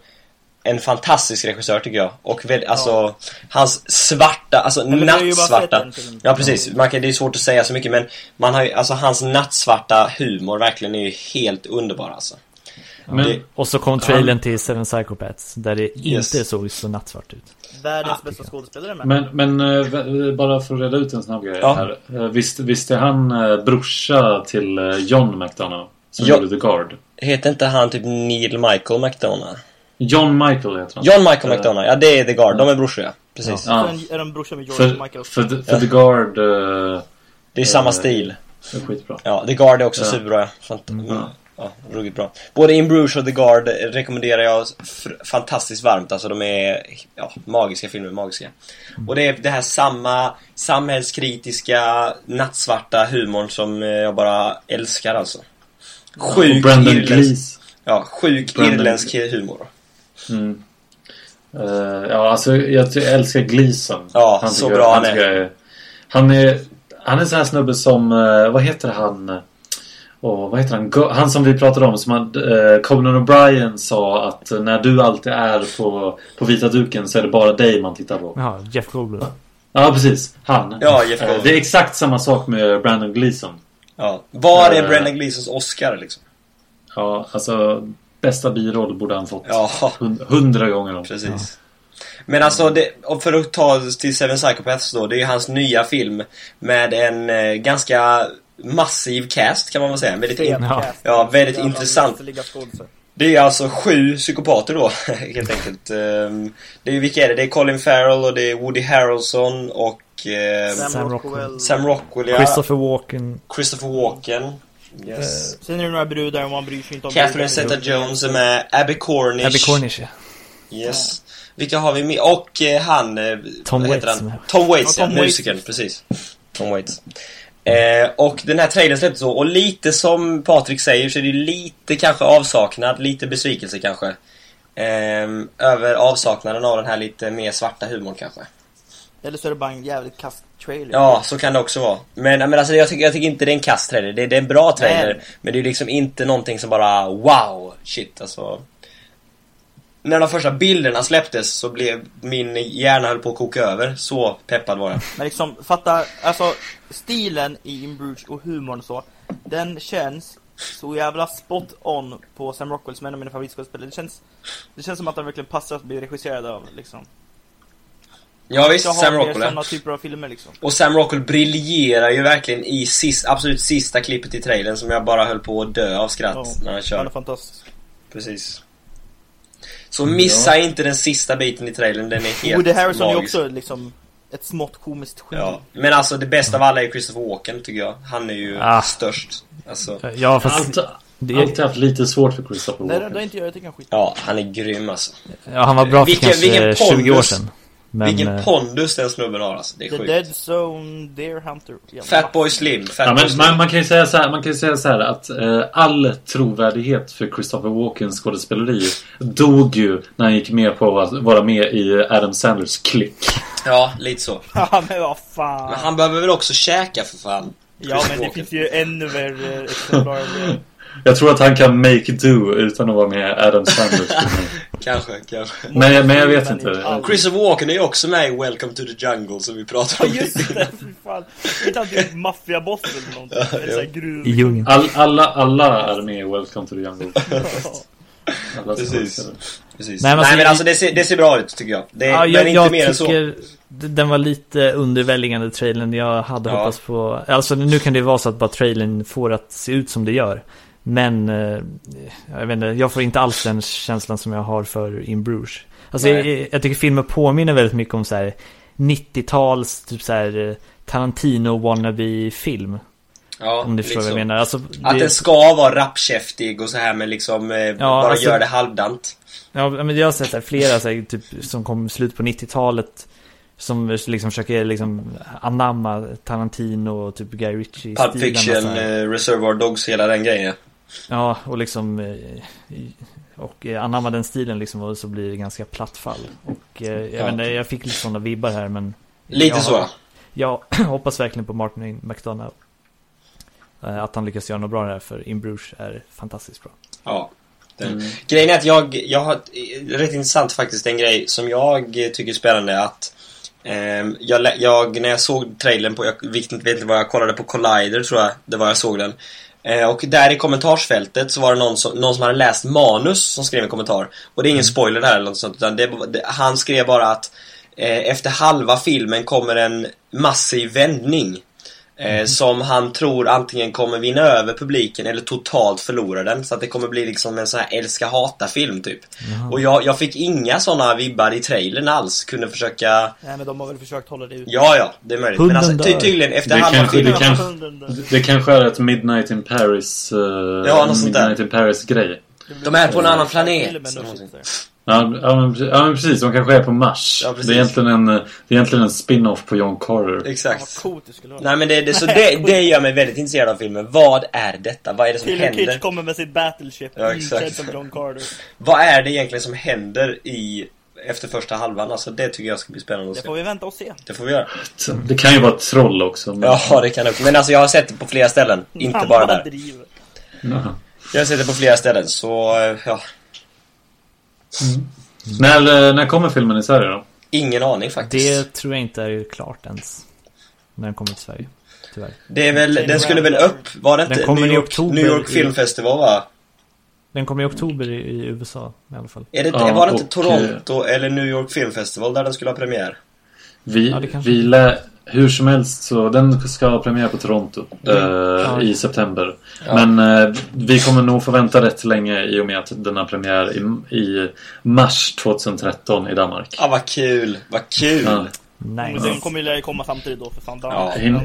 en fantastisk regissör tycker jag. Och väl, alltså, hans svarta, alltså har ju bara sett nattsvarta. Ja precis, man kan, det är svårt att säga så mycket men man har ju, alltså hans nattsvarta humor verkligen är ju helt underbar alltså. Men, Det- Och så kom trailern till Seven Psychopaths där det Yes. inte såg så nattsvart ut. Världens Ah, bästa skådespelare med. men, men eh, v- bara för att reda ut en snabb grej Ja. här. Eh, Visst, visst är han eh, brorsa till eh, John McDonough? Som Ja. gjorde The Guard? Heter inte han typ Neil Michael McDonough? John Michael heter han. John Michael Eh, McDonough, ja det är The Guard, de är brorsor ja. Precis. Ja. Sen är de brorsa med George För, Michael. för, för, för The Guard eh, Det är samma Eh, stil. är skitbra. Ja, The Guard är också Ja. superbra. ja. Fant- Mm. mm. Ja, ruggigt bra. Både In Bruges och The Guard rekommenderar jag f- fantastiskt varmt. Alltså de är ja, magiska filmer, magiska. Och det är det här samma samhällskritiska, nattsvarta humorn som jag bara älskar alltså. Och Sjuk Brandon irländsk, Glees. ja, sjuk Brandon- irländsk humor. Mm. Eh, ja, alltså jag, älskar Gleeson. Ja, Han så bra han är. tycker jag Han är... Han är en sån här snubbe som... eh, vad heter han? Åh, vad heter han? Go- Han som vi pratade om, som hade, eh, Conan O'Brien sa att när du alltid är på, på vita duken så är det bara dig man tittar på. Jaha, Jeff Goldblum. Ja, precis. Han. Ja, Jeff Eh, Goldblum. Det är exakt samma sak med Brandon Gleeson. Ja. Var är Eh. Brendan Gleesons Oscar liksom? Ja, alltså bästa biroll borde han fått. Ja. Hund- Hundra gånger om. Precis. Men alltså, det, och för att ta till Seven Psychopaths då, det är hans nya film med en eh, ganska massiv cast kan man väl säga. Väldigt, in, Ja. Ja, väldigt intressant. Det är alltså sju psykopater då, (laughs) helt enkelt. Ehm, Det är vilka är det? Det är Colin Farrell och det är Woody Harrelson och eh, Sam, Sam Rockwell. Sam Rockwell, ja. Christopher Walken. Christopher Walken. Yes. Sen är det några brudar och man bryr sig inte om Catherine. Zeta-Jones är med, Abby Cornish. Abby Cornish, ja. Yes. Vilka har vi med? Och eh, han... Eh, Tom Waits han? Tom Waits, Ja, ja. Tom Waits. Musikern, precis. Tom Waits. Eh, och den här trailern släpptes så, och lite som Patrik säger så är det lite kanske avsaknad, lite besvikelse kanske. Eh, över avsaknaden av den här lite mer svarta humorn kanske. Eller så är det bara en jävligt kass trailer. Ja, så kan det också vara. Men, men alltså, jag, tycker, jag tycker inte det är en kass trailer. Det, det är en bra trailer. Nej. Men det är liksom inte någonting som bara wow, shit alltså. När de första bilderna släpptes så blev min hjärna höll på att koka över. Så peppad var jag. Men liksom, fatta, alltså stilen i In Bruges och humorn och så, den känns så jävla spot on på Sam Rockwell som är en av mina favoritskådespelare. Det känns, det känns som att han verkligen passar att bli regisserad av liksom. Ja visst, Sam Rockwell sådana ja. typer av filmer liksom. Och Sam Rockwell briljerar ju verkligen i sist, absolut sista klippet i trailern som jag bara höll på att dö av skratt Ja, när han Han kör. är fantastisk. Precis. Så missa inte den sista biten i trailern, den är helt Woody Harrison är magisk. också liksom ett smått komiskt geni. Ja, men alltså det bästa av alla är Christopher Walken tycker jag. Han är ju Ah. störst. Alltså, Ja, fast... Det, Alltid haft lite svårt för Christopher Nej, det Walken. har inte jag. Jag tycker han skit. Ja, han är grym alltså. ja, han var bra för Vilken- kanske vilken 20 år sedan. Men, Vilken eh, pondus den snubben har alltså. Det är The sjukt. Dead Zone Deer Hunter. Ja, Fatboy Slim. Ja, Fatboy men, Slim. man, man kan ju säga så här, man kan ju säga så här att eh, all trovärdighet för Christopher Walkens skådespeleri dog ju när han gick med på att vara med i Adam Sandlers klick. Ja, lite så. (laughs) Ja, men vad fan. Men han behöver väl också käka för fan. Ja, men det finns ju ännu värre exemplar av det. (laughs) Jag tror att han kan make do utan att vara med Adam Sandlers (laughs) film. Kanske, kanske. Men, jag- men jag vet Men inte. Christopher Walken är ju också med i Welcome to the Jungle som vi Ja, pratade om. just det. Fy fan. Är inte han typ maffiaboss eller någonting? Ja, Eller såhär gruv... I djungeln. All, alla, alla är med i Welcome to the Jungle. Alla Precis. Precis. Nej, Nej, men alltså, men jag- alltså det ser, det ser bra ut tycker jag. Det, Ja, men jag, inte jag mer än så. tycker den var lite underväldigande trailern. Jag hade Ja. hoppats på... Alltså nu kan det ju vara så att bara trailern får att se ut som det gör. Men eh, jag vet inte, jag får inte alls den känslan som jag har för In Bruges. Alltså jag, jag tycker filmen påminner väldigt mycket om så här 90-tals, typ så här eh, Tarantino wannabe film. Ja, Om du förstår vad jag liksom. menar. Alltså, Att det- den ska vara rappkäftig och så här men liksom eh, bara alltså- gör det halvdant. Ja, men jag har sett här, flera så här, typ, som kom i slutet på 90-talet Som liksom försöker liksom anamma Tarantino och typ Guy Ritchie Pulp Fiction, eh, Reservoir Dogs, hela den grejen. Ja, och liksom eh, Och eh, anamma den stilen liksom och så blir det ganska platt fall Och eh, jag Ja. vet inte, jag fick lite sådana vibbar här men Lite jag, så. Jag (clears throat) hoppas verkligen på Martin McDonough Att han lyckas göra något bra där för In Bruges är fantastiskt bra Ja. Den. Mm. Grejen är att jag, jag har rätt intressant faktiskt en grej som jag tycker är spännande att ehm, jag, jag, när jag såg trailern på, jag vet inte, vet inte vad jag kollade på Collider tror jag, det var jag såg den. Eh, och där i kommentarsfältet så var det någon som, någon som hade läst manus som skrev en kommentar. Och det är ingen spoiler där eller något sånt utan det, det, han skrev bara att eh, efter halva filmen kommer en massiv vändning. Eh, Som han tror antingen kommer vinna över publiken eller totalt förlora den. Så att det kommer bli liksom en sån här älska-hata-film typ. Och jag, jag fick inga såna vibbar i trailern alls. Kunde försöka... Nej, men de har väl försökt hålla det ut. Ja, ja, det är möjligt. Hunden Men alltså ty, tydligen efter Det halva kanske- det filmen... kan- Hunden där. Det kanske är ett Midnight in Paris uh, Ja, något sånt där. Midnight in Paris grej. De är på en annan planet. Ja, ja, men, ja men precis, de kanske är på Mars. Ja, det, är egentligen en, det är egentligen en spin-off på John Carter. Fan, vad Exakt. coolt det skulle vara. Nej men det, det, så det, det gör mig väldigt intresserad av filmen. Vad är detta? Vad är det som Killer Kitsch händer? kommer med sitt battleship, Ja, exakt. som John Carter. Vad är det egentligen som händer i... Efter första halvan? Alltså det tycker jag ska bli spännande att Det se. får vi vänta och se. Det får vi göra. Det kan ju vara ett troll också. Men... Ja, det kan det också. Men alltså jag har sett det på flera ställen. Inte bara där. Ja. Jag har sett det på flera ställen, så eh, ja. När, eh, när kommer filmen i Sverige då? Ingen aning faktiskt. Det tror jag inte är klart ens När den kommer till Sverige Tyvärr Det är väl, den skulle väl upp, var det Den inte kommer New i York, oktober New York i- Film Festival va? Den kommer i oktober i, i USA i alla fall Är det, Ja, var det inte och, Toronto eller New York Film Festival där den skulle ha premiär? Vi, Ja, vi lä, hur som helst så den ska ha premiär på Toronto eh, Ja. i september. Ja. Men eh, vi kommer nog få vänta rätt länge i och med att den har premiär i, i mars 2013 i Danmark. Ja, vad kul, vad kul! Ja. Men Nice den kommer ju komma samtidigt då för fan. Ja. Hin,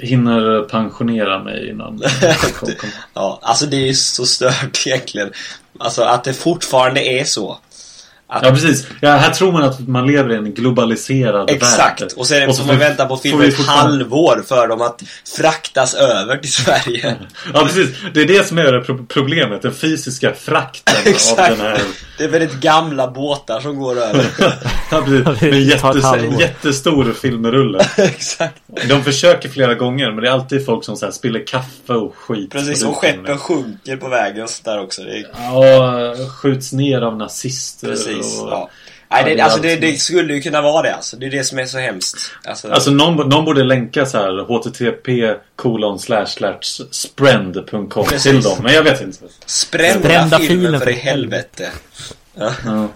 hinner pensionera mig innan. (laughs) Ja, alltså det är ju så stört egentligen. Alltså att det fortfarande är så. Att, ja precis. Ja, här tror man att man lever i en globaliserad Exakt, värld. och sen får så man får- vänta på får film vi ett fortfarande- halvår för dem att fraktas över till Sverige. (laughs) Ja precis. Det är det som är det pro- problemet. Den fysiska frakten av Exakt. den här Det är väldigt gamla båtar som går över. (laughs) Ja, precis. Med Det jättes, jättestor filmrulle. (laughs) Exakt. De försöker flera gånger men det är alltid folk som så här spiller kaffe och skit. Precis, på och skeppen sjunker på vägen sådär också. Det är, Ja, skjuts ner av nazister. precis, och... ja. Nej, Ja, det, alltså det, det skulle ju kunna vara det alltså. Det är det som är så hemskt. Alltså, Alltså någon, någon borde länka så här http kolon slash slash sprend.com Precis. till dem. Men jag vet inte. sprända, Sprända filmen för i helvete. Ja.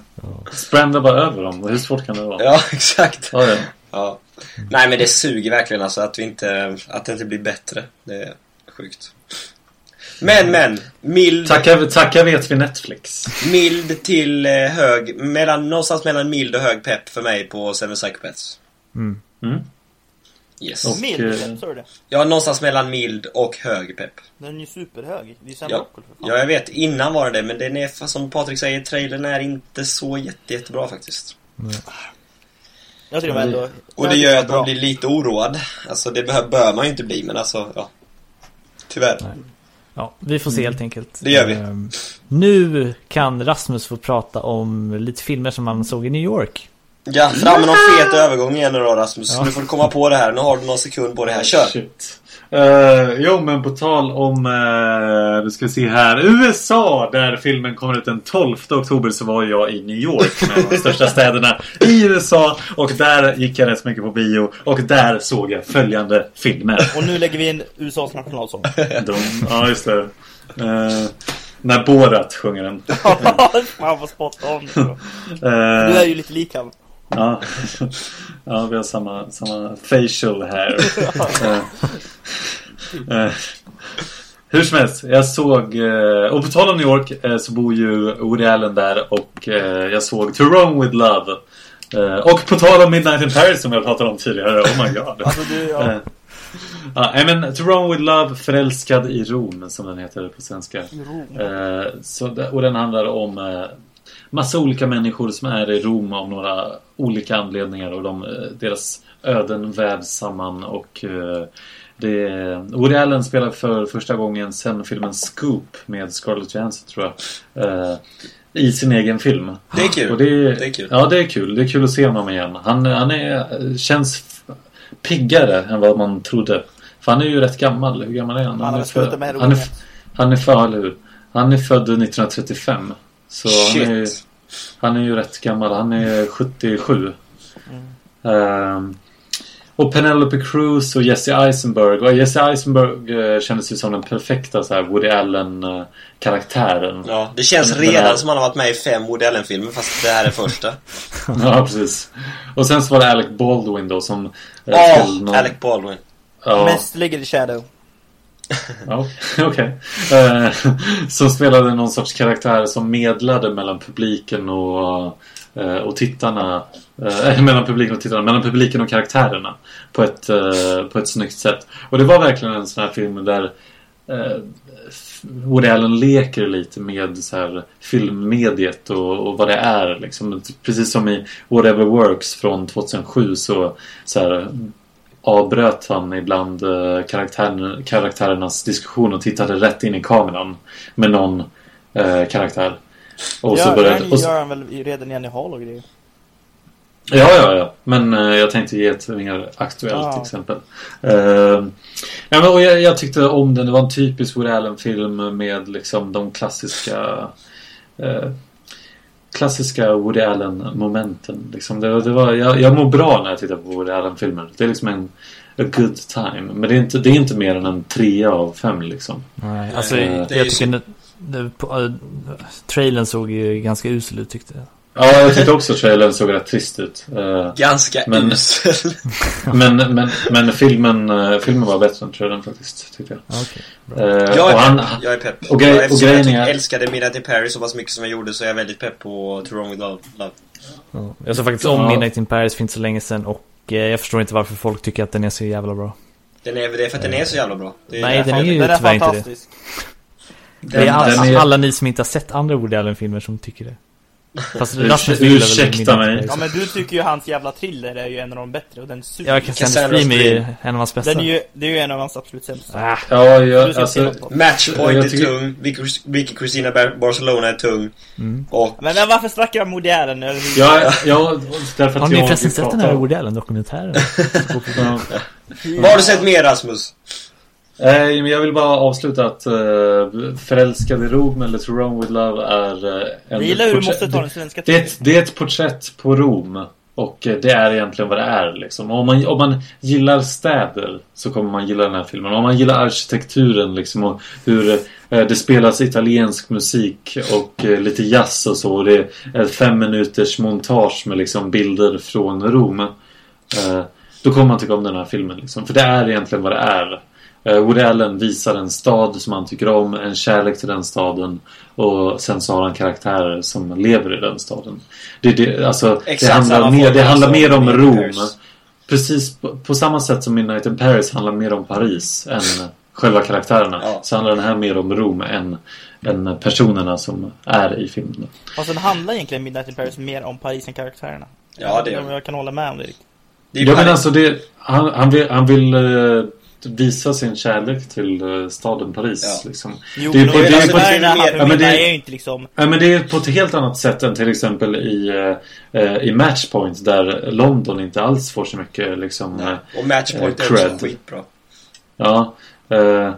Sprända bara över dem. Hur svårt kan det vara? Ja, (laughs) exakt. Ja, ja. Ja. Nej men det suger verkligen alltså att vi inte, att det inte blir bättre. Det är sjukt. Men men, mild, Tacka, tacka vet vi Netflix. mild till eh, hög, mellan, någonstans mellan mild och hög pepp för mig på Seven Psychopaths. mm. Mm. Yes. Och- Mild eh, pepp, sa du det? Ja, någonstans mellan mild och hög pepp. Den är ju superhög. Det är Sam Ja. Rockwell för fan. Ja, jag vet. Innan var det det, men den är, som Patrik säger, trailern är inte så jätte, jättebra faktiskt. Jag tycker de ändå... Och det gör ju att man blir lite oroad. Alltså, det bör, bör man ju inte bli, men alltså, ja. Tyvärr. Ja, vi får se helt enkelt. Det gör vi. Ehm, Nu kan Rasmus få prata om lite filmer som han såg i New York. Ja, fram med någon fet övergång igen då Rasmus. Nu får du komma på det här. Nu har du någon sekund på det här. Kör! Shit. Uh, jo, men på tal om, uh, nu ska vi se här, USA där filmen kommer ut den 12 oktober så var jag i New York med de största städerna i USA och där gick jag rätt mycket på bio och där såg jag följande filmer. Och nu lägger vi in USAs nationalsång. De, ja, just det. Uh, när Borat sjunger den. (laughs) Man får spotta om. det. Uh, Du är ju lite lik han. Ja. ja, vi har samma, samma facial här. Eh, eh, hur som helst, jag såg... eh, Och på tal om New York så bor ju Woody Allen där och jag såg To Wrong With Love. Och på tal om Midnight in Paris som jag pratade om tidigare, oh my god. Alltså du, ja. Ja, nej, men To Wrong With Love, Förälskad i Rom som den heter på svenska. Så, det- och den handlar om massa olika människor som är i Rom av några olika anledningar och de, eh, deras öden vävs samman och eh, det, Woody Allen spelar för första gången sen filmen Scoop med Scarlett Johansson tror jag. Eh, I sin egen film. Det är kul. Och det, Det är kul. Ja, det är kul. Det är kul att se honom igen. Han, han är, känns piggare än vad man trodde. För han är ju rätt gammal. Hur gammal är han? Han har är med han är, han är för, eller hur? Han är född 1935. Så han är, Shit. Han är ju rätt gammal. Han är 77. Ehm, och Penelope Cruz och Jesse Eisenberg. Och Jesse Eisenberg eh, kändes ju som den perfekta så här, Woody Allen-karaktären. Ja, det känns redan här- som han har varit med i fem Woody Allen-filmer, fast det här är första. (laughs) Ja, precis. Och sen så var det Alec Baldwin då som... eh, Ja, spelade någon- Alec Baldwin. Ja, Mest ligger i Shadow ja (laughs) okej. Eh, som spelade någon sorts karaktär som medlade mellan publiken och, eh, och tittarna. Eh, mellan publiken och tittarna, mellan publiken och karaktärerna. På ett, eh, på ett snyggt sätt. Och det var verkligen en sån här film där eh, Woody Allen leker lite med så här, filmmediet och, och vad det är. Liksom. Precis som i Whatever Works från 2007 så, så här, avbröt han ibland eh, karaktär, karaktärernas diskussion och tittade rätt in i kameran med någon eh, karaktär. Och så ja, började, den och så, gör han väl i- redan i Annie Hall och grejer. Ja, ja, ja. Men eh, jag tänkte ge ett mer aktuellt Ja. exempel. Eh, ja, men, och jag, jag tyckte om den. Det var en typisk Woody Allen-film med liksom de klassiska eh, klassiska Woody Allen-momenten. Liksom. Det, det var, jag, jag mår bra när jag tittar på Woody Allen-filmer. Det är liksom en a good time. Men det är inte, det är inte mer än en trea av fem liksom. Nej, alltså det jag tycker det, äh, trailern såg ju ganska usel ut tyckte jag. Ja, jag tyckte också trailern såg rätt trist ut. Eh, Ganska Men- usel. (laughs) men men, men filmen, eh, filmen var bättre än trailern faktiskt, tyckte jag. Ja, Okej. Eh, Jag och är han, pepp. Jag är pepp. och grej- Och eftersom och jag är- älskade Midnight in Paris så pass mycket som jag gjorde så är jag väldigt pepp på To Wrong With Love. Love. Ja. Jag såg faktiskt om Ja. Midnight in Paris för inte så länge sedan och jag förstår inte varför folk tycker att den är så jävla bra. Den är, det är för att den är så jävla bra. Det Nej, den är ju tyvärr inte det. fantastisk. Det är Den- alla, den är- alla ni som inte har sett andra Woody Allen-filmer som tycker det. Fast Rasmus väl ursäkta mig. Ja men du tycker ju hans jävla thriller är ju en av de bättre och den suger. Ja, Cassandra Stream är ju en av hans bästa. Den är ju, det är ju en av hans absolut sämsta. Ah, ja, Du jag, alltså. Matchpoint Jag är tung. Vicky, Christina Bar- Barcelona är tung. mm. Och Men, men varför snackar jag om Woody Allen? Ja, ja, därför Har att ni jag förresten vill sett den här Woody Allen-dokumentären? (laughs) (laughs) Vad har du sett mer Rasmus? Nej, men jag vill bara avsluta att uh, Förälskad i Rom eller To Wrong With Love är uh, en gillar hur du måste ta den svenska det, ett, det är ett porträtt på Rom. Och eh, det är egentligen vad det är liksom. Om man, om man gillar städer så kommer man gilla den här filmen. Om man gillar arkitekturen liksom och hur eh, det spelas italiensk musik och eh, lite jazz och så. Och det är fem minuters montage med liksom bilder från Rom. Eh, då kommer man tycka om den här filmen liksom. För det är egentligen vad det är. Eh, Woody Allen visar en stad som han tycker om, en kärlek till den staden och sen så har han karaktärer som lever i den staden. Det, det, alltså, det handlar, mer, det handlar mer om Rom. Precis på, på samma sätt som Midnight in Paris handlar mer om Paris än själva karaktärerna. Ja. Så handlar den här mer om Rom än, än personerna som är i filmen. Fast den handlar egentligen Midnight in Paris mer om Paris än karaktärerna. Ja, det gör jag kan hålla med om det. Det är Ja men alltså det, han, han vill, han vill eh, visa sin kärlek till eh, staden Paris. Ja. Liksom. Jo, Det är på- det är på- Ja, men det- är ju inte liksom... Ja, men det är på ett helt annat sätt än till exempel i, eh, eh, i Matchpoint där London inte alls får så mycket liksom... Nej. Och Matchpoint eh, är också cred. skitbra. Ja. Eh,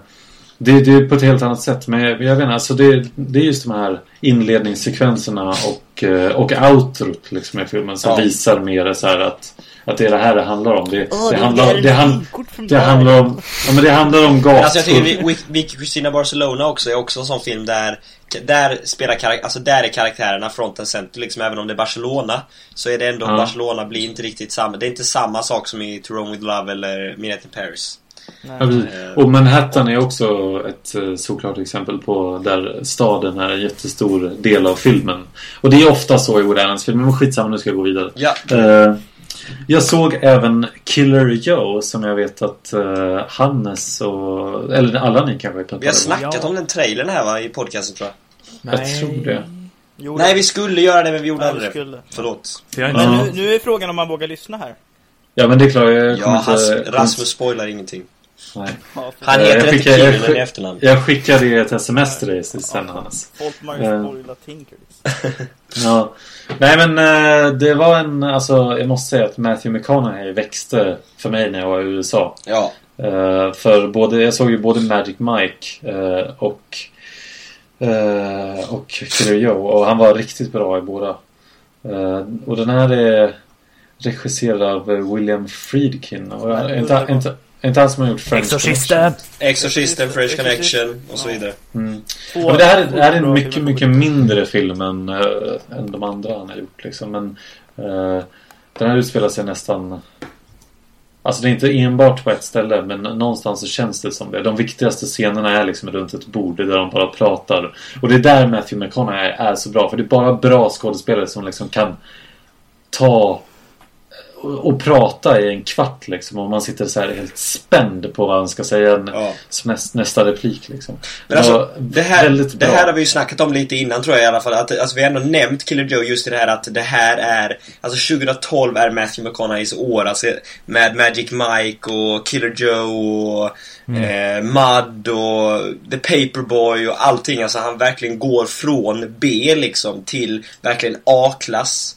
det, det är på ett helt annat sätt. Men jag, jag vet inte, alltså det, det är just de här inledningssekvenserna och, eh, och outrot liksom i filmen som Ja. visar mer så här att, att det är det här det handlar om. Det, Åh, det, det handlar, det, från det handlar om... Ja, men det handlar om Men alltså jag tycker gator. Vi- Vicky Christina Barcelona också är också en sån film där Där spelar alltså där är karaktärerna front and center liksom även om det är Barcelona Så är det ändå Ja. Barcelona blir inte riktigt samma Det är inte samma sak som i To Rome With Love eller Midnight in Paris Nej. Ja, precis. Och Manhattan är också ett eh, såklart exempel på där staden är en jättestor del av filmen. Och det är ofta så i Woody Allens filmer, men skitsamma nu ska jag gå vidare. Ja, Eh, jag såg även Killer Joe som jag vet att eh, Hannes och... Eller alla ni kanske vet vi har snackat Ja. om den trailern här va i podcasten tror jag Jag tror det. Jo, Nej vi skulle göra det men vi gjorde aldrig det skulle. Förlåt För Men nu, nu är frågan om man vågar lyssna här. Ja men det är klart, jag Ja, inte... Rasmus spoilar ingenting Nej. Han heter inte skick- i efternamn Jag skickade ett sms till dig sen Hannes. Folk man Eh. ju Tinker liksom. (laughs) Ja. Nej men eh, det var en, alltså jag måste säga att Matthew McConaughey växte för mig när jag var i USA. Ja, Eh, för både, jag såg ju både Magic Mike och och Killer Joe och han var riktigt bra i båda. Och den här är regisserad av William Friedkin och jag, inte, inte, inte han som har gjort French Exorcisten! Exorcisten, Fresh Connection och så vidare Connection. Mm. Ja, men det här, är- det här är en mycket, mycket mindre film än, äh, än de andra han har gjort. Liksom. Men äh, den här utspelar sig nästan... Alltså det är inte enbart på ett ställe men någonstans så känns det som det. De viktigaste scenerna är liksom runt ett bord där de bara pratar. Och det är där Matthew McConaughey är så bra. För det är bara bra skådespelare som liksom kan ta och, prata i en kvart liksom. Och man sitter så här helt spänd på vad han ska säga en, Ja. som näst, nästa replik liksom. Men alltså, det här, det här har vi ju snackat om lite innan tror jag i alla fall. Att, alltså, vi har ändå nämnt Killer Joe just i det här att det här är... Alltså 2012 är Matthew McConaugheys år. Alltså med Magic Mike och Killer Joe och eh, Mud och The Paperboy och allting. Alltså han verkligen går från B liksom till verkligen A-klass.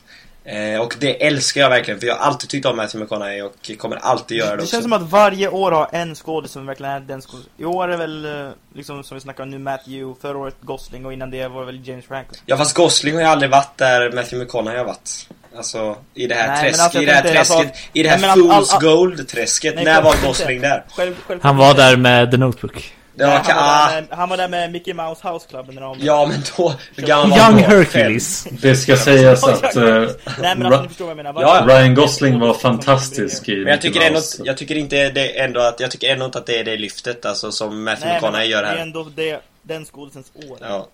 Eh, och det älskar jag verkligen för jag har alltid tyckt om Matthew McConaughey och kommer alltid göra det Det också. känns som att varje år har en skådis som verkligen är den skådis. I år är väl, eh, liksom som vi snackar om nu, Matthew, förra året Gosling och innan det var det väl James Franco. Ja fast Gosling har ju aldrig varit där Matthew McConaughey har varit. Alltså i det här Nej, träsket, alltså, i det här tänkte, alltså, träsket, i det här nej, Fools all- Gold-träsket. När var Gosling där? Själv, själv, Han var där med The Notebook. Ja, Nej, kan, han, var ah, där med, han var där med Mickey Mouse House Club när de... ja men då, gammal Young? Hercules. Det ska sägas att eh, Nej men alltså ni förstår vad jag menar. Ja, Varje- Ryan Gosling var fantastisk i Men jag tycker, ändå, jag tycker inte det ändå att, jag tycker ändå inte att det är det lyftet alltså som Matthew McConaughey gör det är här. ändå det, den skådisens år. Ja,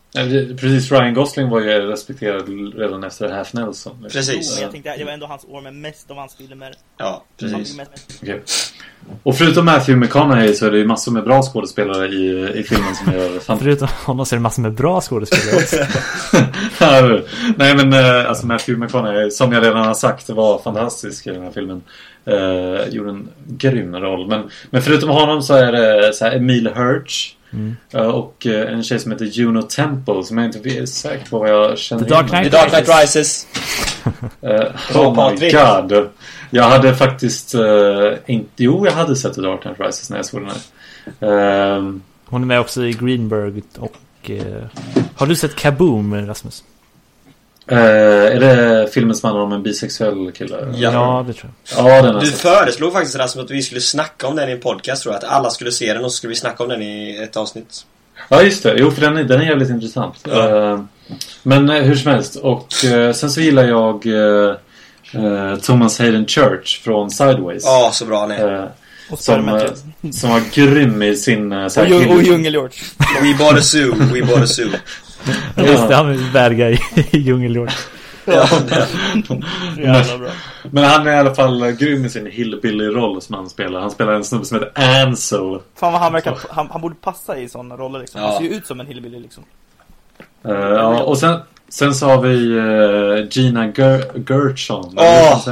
Precis, Ryan Gosling var ju respekterad redan efter Half Nelson. liksom. Precis. Men jag tänkte, det var ändå hans år med mest av hans filmer. ja, precis. Okej. Och förutom Matthew McConaughey så är det ju massor med bra skådespelare i, i filmen som gör fantastiskt. Förutom honom så är det massor med bra skådespelare också. (laughs) Nej men eh, alltså Matthew McConaughey, som jag redan har sagt, var fantastisk i den här filmen. Eh, gjorde en grym roll. Men, men förutom honom så är det så här, Emil Hirsch. Mm. eh, Och eh, en tjej som heter Juno Temple som jag inte är säker på vad jag känner The Dark igen. The Knight. Dark Knight Rises. Bra, (laughs) oh my god. Jag hade faktiskt uh, inte... Jo, jag hade sett The Dark Knight Rises när jag såg den här. Ehm, Hon är med också i Greenberg och... Har du sett Kaboom, Rasmus? Eh, är det filmen som handlar om en bisexuell kille? Ja. det tror jag. Ja, den Du sett. föreslog faktiskt Rasmus att vi skulle snacka om den i en podcast tror jag. Att alla skulle se den och så skulle vi snacka om den i ett avsnitt. Ja, just det. Jo, för den är, den är jävligt intressant. Ja. Eh, men eh, hur som helst. Och sen så gillar jag Thomas Hayden Church från Sideways. Ja, så bra han är. Som, som var grym i sin... så Och, här och Djungel-George. We bought a zoo, we bought a zoo. (laughs) Just det, han är bad guy i Djungelhjort. Ja, bra. Men han är i alla fall grym i sin hillbilly-roll som han spelar. Han spelar en snubbe som heter Ansel. Fan vad han verkar, han, han borde passa i sådana roller liksom. Han Ja. ser ju ut som en hillbilly liksom. Eh, ja, och sen, sen så har vi eh, Gina Ger Gertson. Åh!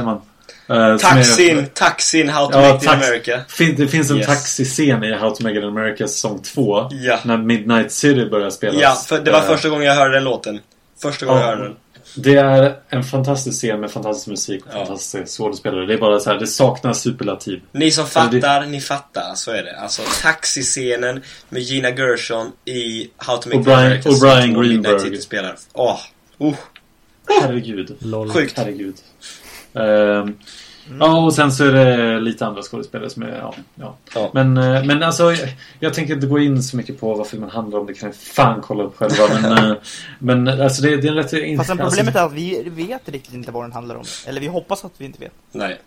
Eh, som är- Taxin, Taxin, How to Ja, make it in tax- America. Fin, det finns en Yes. taxiscen i How to Make It in America säsong 2. Ja. När Midnight City börjar spelas. Ja, för det var Eh, första gången jag hörde den låten. Första gången Ja. jag hörde den. Det är en fantastisk scen med fantastisk musik och Ja. fantastiska skådespelare. Det är bara så här, det saknas superlativ. Ni som det- fattar, ni fattar. Så är det. Alltså taxiscenen med Gina Gershon i How to make Och it in Brian- America. och Brian två Midnight Greenberg. City spelar. Åh. Oh, Herregud. LOL. sjukt. Herregud. Ehm, Ja, och sen så är det lite andra skådespelare som är, ja. ja. Ja. Men, eh, men alltså, jag, jag tänker inte gå in så mycket på vad filmen handlar om. Det kan ni fan kolla upp själva. Men, (laughs) eh, men alltså det, det är en rätt... Fast alltså, problemet är att vi vet riktigt inte vad den handlar om. Eller vi hoppas att vi inte vet. Nej.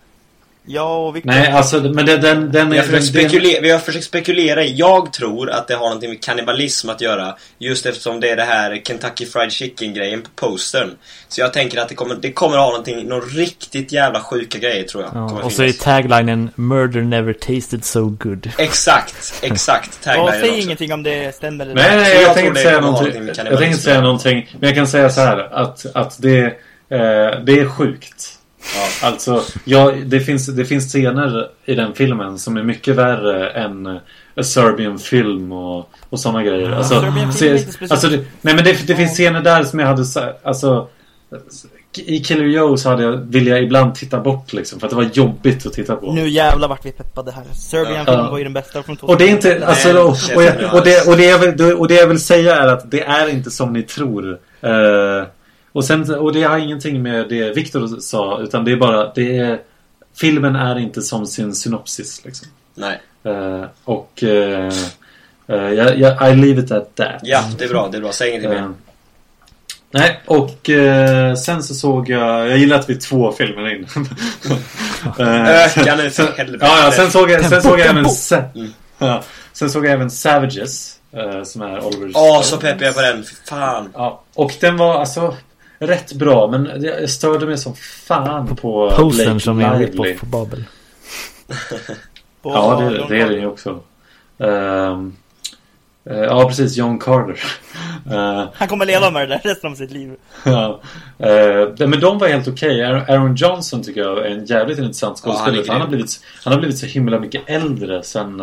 Jag och Victor. Nej, alltså, men det, den, den Vi är... har, försökt den, den, spekulera, vi har försökt spekulera i, jag tror att det har någonting med kannibalism att göra. Just eftersom det är det här Kentucky Fried Chicken grejen på postern. Så jag tänker att det kommer, det kommer ha någonting, någon riktigt jävla sjuka grejer tror jag. Ja, och så är taglinen Murder never tasted so good. Exakt, exakt. Ja, Taglinen säg också. ingenting om det stämmer eller Nej, nej, jag jag, det säga någonting. Jag kannibalism säga någonting. Men jag kan säga så här att, att det, eh, det är sjukt. Ja. Alltså, ja, det, finns, det finns scener i den filmen som är mycket värre än eh, A Serbian film och, och sådana grejer. Alltså, Serbian film se- alltså det, nej men det, det finns scener där som jag hade så- alltså i Killer Joe så hade jag, ville jag ibland titta bort liksom för att det var jobbigt att titta på. Nu jävlar vart vi peppade här. Serbian Ja. film var ju den bästa från 2000. Och det är inte, alltså, Nej, och, och, jag, och, det, och, det jag vill, och det jag vill säga är att det är inte som ni tror. Eh, och, sen, och det har ingenting med det Viktor sa, utan det är bara, det är, filmen är inte som sin synopsis liksom. Nej. Eh, och eh, eh, jag, jag, I leave it at that. Ja, det är bra, det är bra. Säg ingenting mer. Nej, och eh, sen så såg jag, jag gillar att vi är två filmer in. Öka nu för helvete. ja, ja, sen såg jag, sen Tempo, såg jag även Mm. ja, Sen såg jag även Savages eh, Som är Oliver Åh, Stone. så peppig jag på den. Fan. ja, Och den var alltså Rätt bra men jag störde mig som fan på Blake som är en på Babel. Ja det, det är Carter. ju också Ehm, eh, Ja precis, John Carter (laughs) Eh, Han kommer leva med det där resten av sitt liv. (laughs) Ja. Eh, men de var helt okej. Aaron- Aaron Johnson tycker jag är en jävligt intressant Ja, han skådespelare. han, har blivit, han har blivit så himla mycket äldre sen,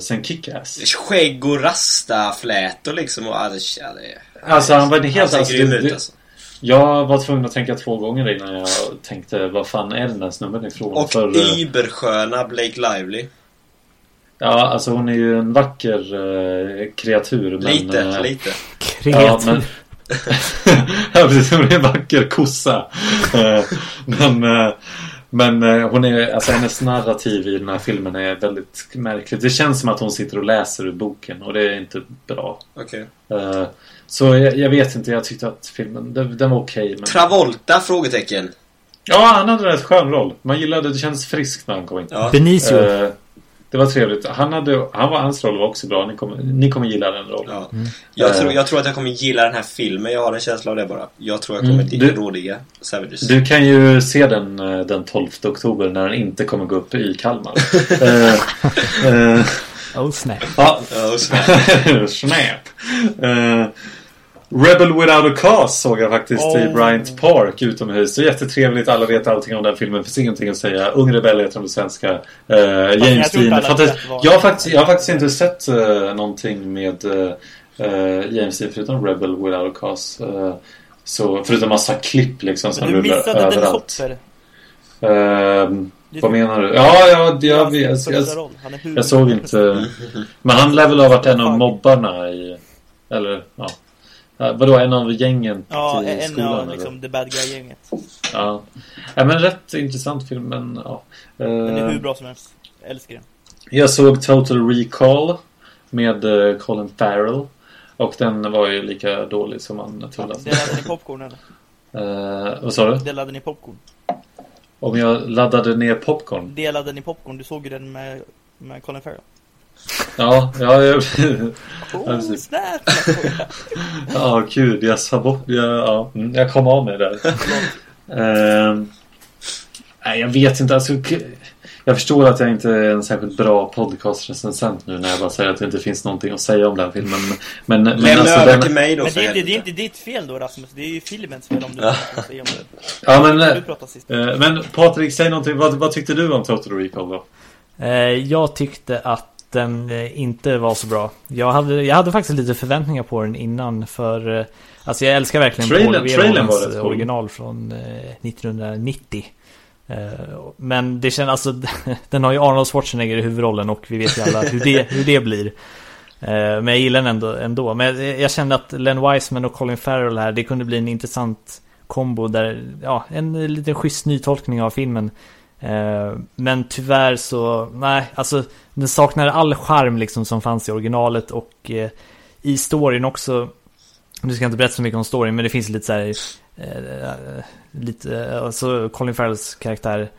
sen Kick-Ass. Skägg och rastaflätor liksom. Och, ja, det, ja, det, Alltså han var helt... han ser Alltså, grym ut alltså. jag var tvungen att tänka två gånger innan jag tänkte vad fan är den där snubben ifrån? Och För, eh, übersköna Blake Lively. ja, alltså hon är ju en vacker eh, kreatur. Men, Lite, eh, lite. Ja, men... (laughs) ja, precis. Hon är en vacker kossa. Eh, men eh, men eh, hon är, alltså hennes narrativ i den här filmen är väldigt märkligt. Det känns som att hon sitter och läser ur boken och det är inte bra. Okej. Eh, så jag, jag vet inte, jag tyckte att filmen, den, den var okej. men... Travolta? Frågetecken. Ja, han hade en rätt skön roll. Man gillade, det kändes friskt när han kom in. Ja. Benicio. Eh, det var trevligt. Han hade, han var, hans roll var också bra. Ni kommer, ni kommer gilla den rollen. Ja. Jag, Eh. tror, jag tror att jag kommer gilla den här filmen. Jag har en känsla av det bara. Jag tror jag kommer Mm, mm, du- rådiga Savages. Du kan ju se den eh, den 12 oktober när den inte kommer gå upp i Kalmar. (laughs) Eh, eh, Oh snap. ja, och så, snap. (laughs) Rebel Without a Cause såg jag faktiskt i Oh. Bryant Park utomhus. Det är jättetrevligt, alla vet allting om den filmen. Det finns ingenting att säga. Ung Rebell heter den på svenska. Jag James Dean. Fantastiskt. vet Jag, har faktiskt, jag har faktiskt inte sett uh, någonting med eh, James Dean förutom Rebel Without a Cause. Eh, så, förutom massa klipp liksom som Men du rullar missade överallt. Hopper. Ehm, Du- vad menar du? Ja, ja, jag, Hans jag, jag, jag såg inte. Men han lär väl ha varit en av mobbarna i... Eller, ja. Ja, Vadå, en av gängen Ja, i en skolan? av eller? liksom the bad guy-gänget. Ja. ja, men rätt intressant film, men ja. Den är Eh, hur bra som helst. Jag älskar den. jag såg Total Recall med eh, Colin Farrell. Och den var ju lika dålig som man trodde. Delade ni popcorn eller? Eh, vad sa du? Delade ni popcorn? Om jag laddade ner popcorn? Delade ni popcorn? Du såg ju den med, med Colin Farrell. Ja, ja, jag, Oh, snap! ja gud, jag sa bort, jag, ja, mm, jag kom av mig där. Ehm, nej, jag vet inte, alltså, jag förstår att jag inte är en särskilt bra podcastrecensent nu när jag bara säger att det inte finns någonting att säga om den filmen. Men, men Lämna alltså, över den, till mig då Men det är, inte, det är inte ditt fel då Rasmus, det är ju filmens fel om du Ja. säga om det. (laughs) Ja, men, eh, men Patrik, säg någonting. Vad, vad tyckte du om Total Recall då? Eh, Jag tyckte att den eh, inte var så bra. Jag hade, jag hade faktiskt lite förväntningar på den innan för eh, Alltså jag älskar verkligen Trailern- Paul Verhoevens original från eh, 1990. Eh, Men det känns alltså (laughs) Den har ju Arnold Schwarzenegger i huvudrollen och vi vet ju alla hur det, hur det blir. Men jag gillar den ändå, ändå. Men jag- jag kände att Len Wiseman och Colin Farrell här, det kunde bli en intressant kombo där, ja, en liten schysst nytolkning av filmen. Eh, Men tyvärr så, nej, alltså den saknar all charm liksom som fanns i originalet och eh, i storyn också. Nu ska jag inte berätta så mycket om storyn, men det finns lite så här, eh, lite, alltså Colin Farrells karaktär,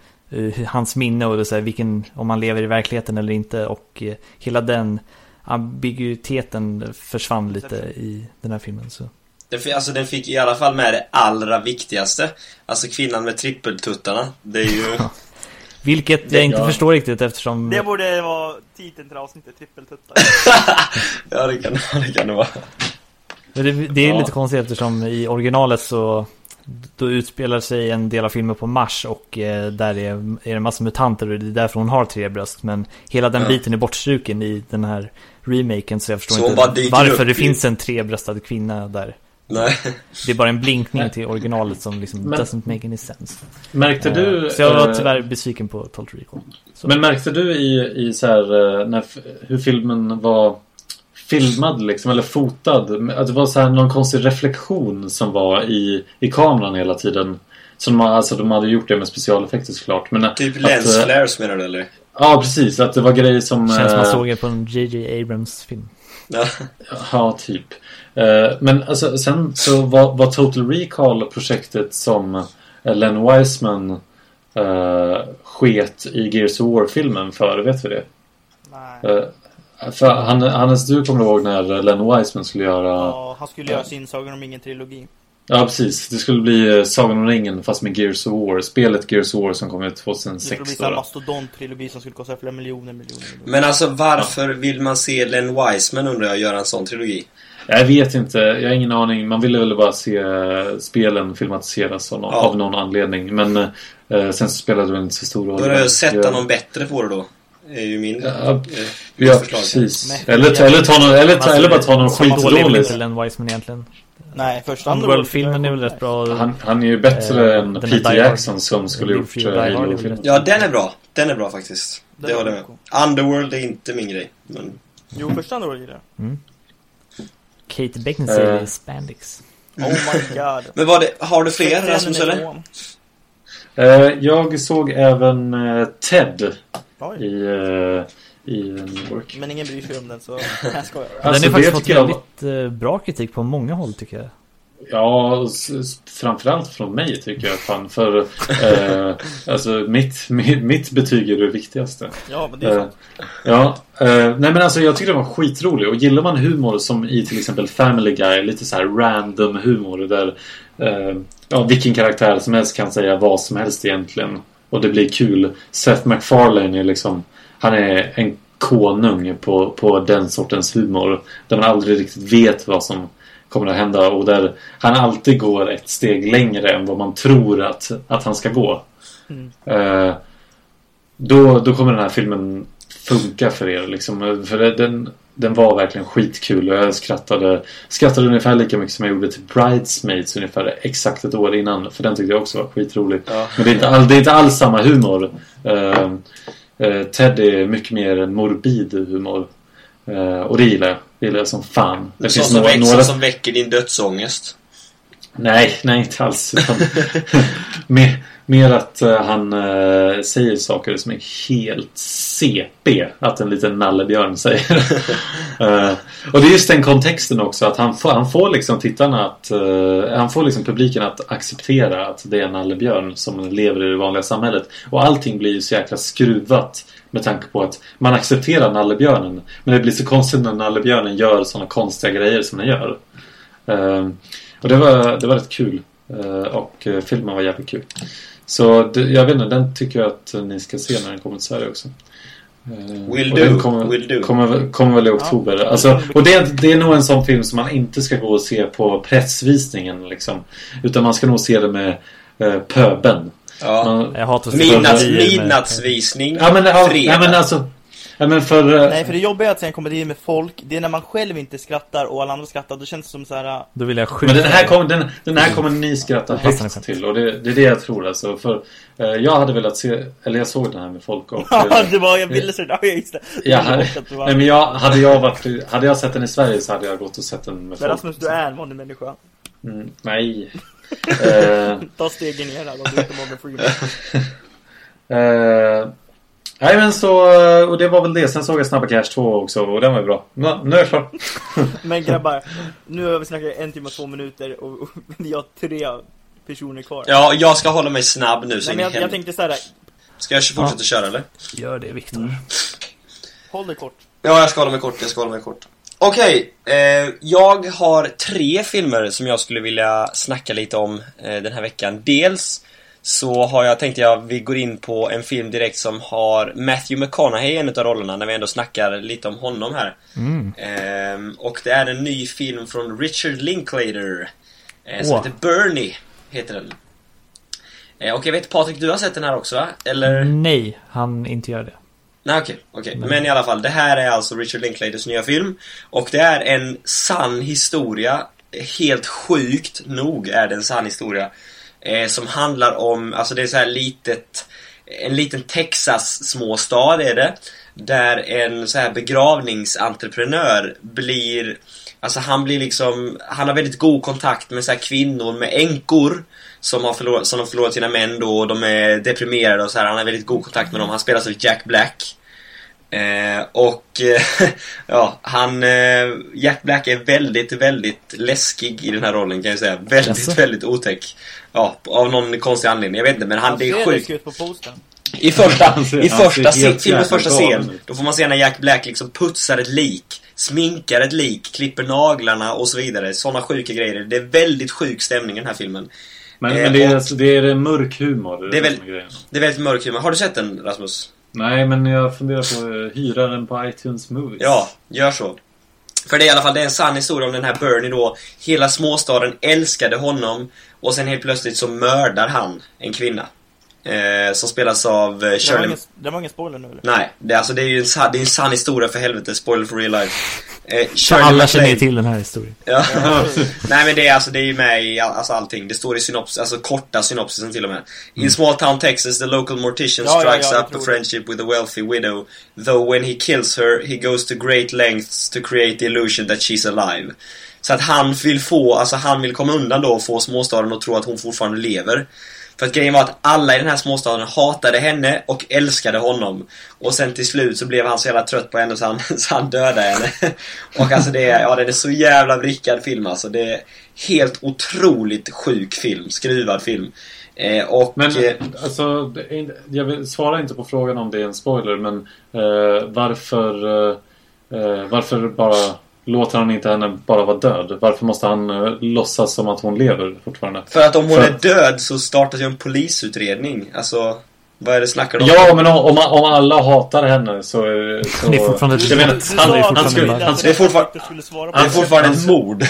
hans minne och det så här, vilken, om man lever i verkligheten eller inte och hela den ambiguiteten försvann lite i den här filmen. Så. Den, alltså, den fick i alla fall med det allra viktigaste. Alltså kvinnan med trippeltuttarna. Det är ju... (laughs) Vilket jag inte ja. förstår riktigt eftersom Det borde vara titeln till avsnittet, trippeltuttar. (laughs) ja, det kan, det kan det vara. Men Det, det är Ja. lite konstigt eftersom i originalet så då utspelar sig en del av filmen på Mars och eh, där är, är det en massa mutanter och det är därför hon har tre bröst. Men hela den Ja. biten är bortstruken i den här remaken så jag förstår Så inte varför det i- finns en trebröstad kvinna där. Nej. Det är bara en blinkning till originalet som liksom Men- doesn't make any sense. Märkte Eh, du... Så jag var eh, tyvärr besviken på Total Recall. Så. Men märkte du i, i så här, eh, när, hur filmen var filmad liksom, eller fotad? Att det var så här någon konstig reflektion som var i, i kameran hela tiden. Så de, alltså, de hade gjort det med specialeffekter såklart. Men, eh, Typ lens eh, flares menar du eller? Ja, precis. Att det var grejer som... Känns som man eh, såg det på en JJ Abrams film. Ja. Ja, typ. Eh, Men alltså, sen så var, var Total Recall-projektet som eh, Len Wiseman uh, sket i Gears of War-filmen för, vet vi det? Nej. För han, Hannes, du kommer ihåg när Len Wiseman skulle göra... Ja, Ja, han skulle göra sin Sagan om ingen-trilogi. precis. Det skulle bli Sagan om ringen fast med Gears of War. Spelet Gears of War som kom ut Det skulle 2006. bli en mastodont-trilogi som skulle kosta flera miljoner, miljoner, miljoner. Men alltså varför vill man se Len Wiseman undrar jag göra en sån trilogi? Jag vet inte. Jag har ingen aning. Man ville väl bara se eh, spelen filmatiseras av någon, Ja. av någon anledning. Men eh, sen så spelade det väl inte så stor roll. Då att sätta Jag- någon bättre på det då. är ju min... Ja, eh, Ja, precis. Men- Eller, ta- eller, ta någon, eller, ta, eller bara ta någon skitdålig. inte Len Wiseman egentligen. Nej, första Underworld-filmen är väl rätt bra. Han, han är ju bättre Eh, än Peter. Jackson som skulle gjort Halo-filmen. Ja, den är bra. Den är bra faktiskt. Den Det är håller jag med. Underworld är inte min grej. Men... Jo, första Underworld gillar jag. Kate Beckinsale Eh. i Spandex. Oh my god. (laughs) Men var det, har du fler Rasmus eller? Eh, jag såg även eh, Ted Oj. i, i New York. Men ingen bryr sig om den så jag skojar. Den Alltså, har faktiskt fått väldigt eh, bra kritik på många håll tycker jag. Ja, framförallt från mig tycker jag fan. För eh, alltså mitt, mitt, mitt betyg är det viktigaste. Ja, men det är Eh, sant. ja, eh, nej men alltså jag tycker det var skitrolig. Och gillar man humor som i till exempel Family Guy, lite så här random humor där eh, ja, vilken karaktär som helst kan säga vad som helst egentligen. Och det blir kul. Seth MacFarlane är liksom, han är en konung på, på den sortens humor. Där man aldrig riktigt vet vad som kommer att hända och där han alltid går ett steg längre än vad man tror att, att han ska gå. Mm. Eh, då, då kommer den här filmen funka för er. Liksom. För den, den var verkligen skitkul och jag skrattade, skrattade ungefär lika mycket som jag gjorde till Bridesmaids ungefär exakt ett år innan. För den tyckte jag också var skitrolig. Ja. Men det är inte, all, det är inte alls samma humor. Eh, eh, Ted är mycket mer morbid humor. Eh, och det gillar jag. Gillar jag som fan. Det finns som, några, några... som väcker din dödsångest. Nej, nej inte alls. (laughs) (laughs) Mer, Mer att eh, han eh, säger saker som är helt CP. Att en liten nallebjörn säger. (laughs) Eh, och det är just den kontexten också. Att han får, han får liksom tittarna att... han får liksom publiken att acceptera att det är en nallebjörn som lever i det vanliga samhället. Och allting blir ju så jäkla skruvat. Med tanke på att man accepterar nallebjörnen. Men det blir så konstigt när nallebjörnen gör sådana konstiga grejer som den gör. Och det var, det var rätt kul. Och filmen var jävligt kul. Så det, jag vet inte, den tycker jag att ni ska se när den kommer till Sverige också. Eh, Will och do, den kommer, will do. Kommer, väl- kommer väl i oktober. Ja. Alltså, och det, det är nog en sån film som man inte ska gå och se på pressvisningen. Liksom. Utan man ska nog se det med eh, pöben. Ja. Man, Jag hatar Midnatts, midnattsvisning. ja, men, ja, ja, men alltså... Ja, men för... eh, Nej för det jobbiga är att se en komedi med folk, det är när man själv inte skrattar och alla andra skrattar, då känns det som så här. Då vill jag skjuta Men den här, kommer, den, den här kommer ni skratta högt till och det, det är det jag tror alltså. För eh, jag hade velat se, eller jag såg den här med folk och... (laughs) Ja, eh, det var, jag ville säga det, ja just det. jag hade, det nej, men jag, hade, jag varit, hade jag sett den i Sverige så hade jag gått och sett den med Men folk. Rasmus, du är en vanlig människa. Mm, nej. (laughs) Eh, Ta stegen ner här och du inte Morgan Freeman. (laughs) nej men så, eh, och det var väl det. Sen såg jag Snabba Cash 2 också och den var ju bra. Nå, nu är jag klar. (laughs) Men grabbar, nu har vi snackat en timme och två minuter och, och (laughs) vi har tre personer kvar. Ja, jag ska hålla mig snabb nu så Nej, men jag, jag tänkte såhär, Ska jag fortsätta köra eller? Gör det Viktor. Mm. håll det kort. Ja, jag ska hålla mig kort, jag ska hålla mig kort. Okej, eh, jag har tre filmer som jag skulle vilja snacka lite om eh, den här veckan. Dels så har jag tänkt jag vi går in på en film direkt som har Matthew McConaughey i en av rollerna när vi ändå snackar lite om honom här. Mm. Ehm, och det är en ny film från Richard Linklater. Eh, som Åh. heter Bernie, heter den. Eh, och jag vet Patrik, du har sett den här också va? Eller? Nej, han inte gör det. Nej okej, okej. Men i alla fall, det här är alltså Richard Linklaters nya film. Och det är en sann historia. Helt sjukt nog är det en sann historia. Eh, som handlar om, alltså det är så här litet, en liten Texas småstad är det. Där en så här begravningsentreprenör blir, alltså han blir liksom, han har väldigt god kontakt med så här kvinnor, med änkor. Som har, förlorat, som har förlorat sina män då och de är deprimerade och så här. Han har väldigt god kontakt med dem. Han spelas av Jack Black. Eh, och eh, (laughs) ja, han eh, Jack Black är väldigt, väldigt läskig i den här rollen kan jag säga. Väldigt, väldigt otäck. Ja, av någon konstig anledning. Jag vet inte, men han, det är sjukt. på postern. I första, Han ser- i han första filmens jävla första scen, då får man se när Jack Black liksom putsar ett lik, sminkar ett lik, klipper naglarna och så vidare. Sådana sjuka grejer. Det är väldigt sjuk stämning i den här filmen. Men, Eh, men det, är, och- det är mörk humor. Det är väl-. Det är väldigt mörk humor. Har du sett den, Rasmus? Nej, men jag funderar på att hyra den på iTunes Movies. Ja, gör så. För det är i alla fall det är en sann historia om den här Bernie då. Hela småstaden älskade honom och sen helt plötsligt så mördar han en kvinna. Eh, som spelas av eh, Det var, Shirley... ingen, det var ingen spoiler nu eller? Nej, det, är alltså, det är ju en, det är en sann historia för helvete. Spoiler for real life. Eh, Shirley alla känner MacLaine- till den här historien. Ja. (laughs) Nej men det är alltså, det är ju med i all, alltså allting. Det står i synops, alltså korta synopsisen till och med. In small town Texas, the local mortician Ja, strikes ja, up a tror det. friendship with a wealthy widow. Though when he kills her, he goes to great lengths to create the illusion that she's alive. Så att han vill få, alltså han vill komma undan då och få småstaden att tro att hon fortfarande lever. För att grejen var att alla i den här småstaden hatade henne och älskade honom. Och sen till slut så blev han så jävla trött på henne så han, (laughs) så han dödade henne. Och alltså det är, ja den är så jävla vrickad film alltså. Det är helt otroligt sjuk film, skruvad film. Eh, och... Men eh, alltså, det jag vill, svara inte på frågan om det är en spoiler, men eh, varför, eh, eh, varför bara låter han inte henne bara vara död? Varför måste han eh, låtsas som att hon lever fortfarande? för att om hon för är död så startas ju en polisutredning. Alltså, vad är det snackar om? Ja, men om, om alla hatar henne så... så Det är fortfarande ett mord. Han, att han, du skulle, ville han, det är fortfarande- är fortfarande han- ett mord.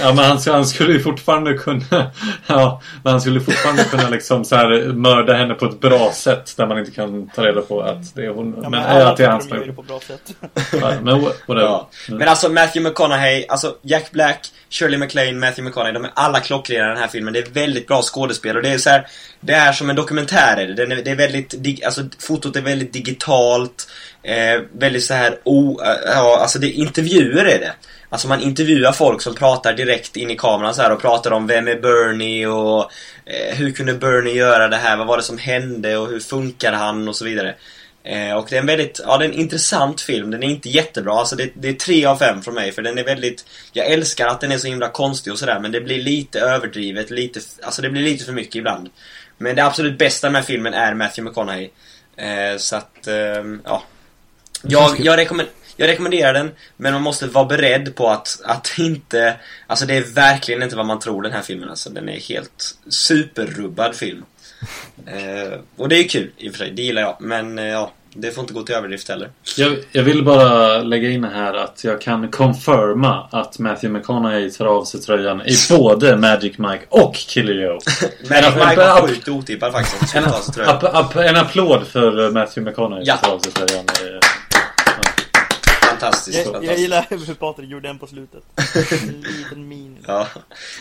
Ja, men han, han skulle ju fortfarande kunna... Ja, men han skulle fortfarande kunna liksom så här mörda henne på ett bra sätt där man inte kan ta reda på att det är hon. Ja, men men alla att det är hans de gör det på bra sätt. Ja, Men. Ja. Men alltså Matthew McConaughey, alltså Jack Black, Shirley MacLaine, Matthew McConaughey, de är alla klockrena i den här filmen. Det är väldigt bra skådespel och det är så här, det är som en dokumentär är det. Den är, det är väldigt, alltså fotot är väldigt digitalt. Eh, väldigt så här, o, eh, ja, alltså det intervjuer är det. Alltså man intervjuar folk som pratar direkt in i kameran så här och pratar om vem är Bernie och eh, hur kunde Bernie göra det här, vad var det som hände och hur funkar han och så vidare. Eh, och det är en väldigt, ja det är en intressant film, den är inte jättebra, alltså det, det är tre av fem från mig för den är väldigt Jag älskar att den är så himla konstig och sådär men det blir lite överdrivet, lite, alltså det blir lite för mycket ibland. Men det absolut bästa med filmen är Matthew McConaughey. Eh, så att, eh, ja. Jag, jag, rekommend, jag rekommenderar den, men man måste vara beredd på att, att (laughs) inte... Alltså det är verkligen inte vad man tror den här filmen alltså. Den är helt superrubbad film. (laughs) Eh, och det är ju kul i och för sig, det gillar jag. Men eh, ja, det får inte gå till överdrift heller. Jag, jag vill bara lägga in här att jag kan confirma att Matthew McConaughey tar av sig tröjan i (laughs) både Magic Mike och Killer Joe. (laughs) En- Mike var sjukt otippad faktiskt. En, En, applåd för Matthew McConaughey Ja. som tar av sig tröjan. Eh, Fantastiskt, Jag, jag fantastiskt. gillar (laughs) hur Patrik gjorde den på slutet. (laughs) En liten min. Ja.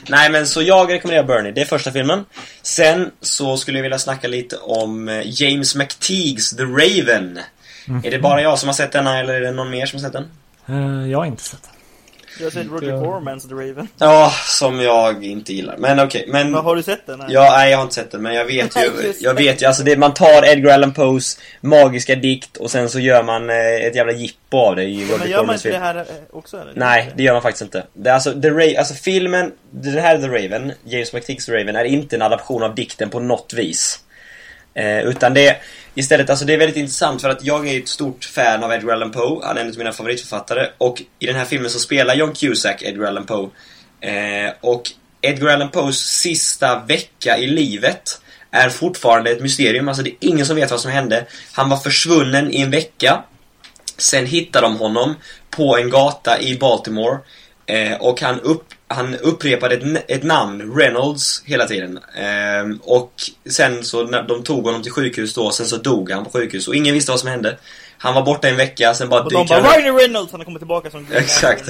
Nej men så jag rekommenderar Bernie, det är första filmen. Sen så skulle jag vilja snacka lite om eh, James McTeagues The Raven. Är det bara jag som har sett denna eller är det någon mer som har sett den? Eh, jag har inte sett Jag har sett Roger Cormans The Raven. Ja, som jag inte gillar. Men okej, men... Men har du sett den? Ja, nej jag har inte sett den men jag vet ju, (laughs) jag vet ju, alltså det, man tar Edgar Allan Poes magiska dikt och sen så gör man eh, ett jävla jippo av det i Men Roger gör man Cormans inte film. det här eh, också eller? Nej, det gör man faktiskt inte. Det alltså, The Ra- alltså filmen, den här The Raven, James McTeagues The Raven, är inte en adaption av dikten på något vis. Eh, utan det är istället, alltså det är väldigt intressant för att jag är ett stort fan av Edgar Allan Poe, han är en av mina favoritförfattare. Och i den här filmen så spelar John Cusack Edgar Allan Poe. Eh, och Edgar Allan Poes sista vecka i livet är fortfarande ett mysterium. Alltså det är ingen som vet vad som hände. Han var försvunnen i en vecka. Sen hittar de honom på en gata i Baltimore. Eh, och han, upp, han upprepade ett, ett namn, Reynolds, hela tiden. Eh, och sen så när de tog honom till sjukhus då, sen så dog han på sjukhus. Och ingen visste vad som hände. Han var borta en vecka, sen bara Och de dyker bara han. Ryan Reynolds, han har kommit tillbaka som (laughs) Exakt. (laughs)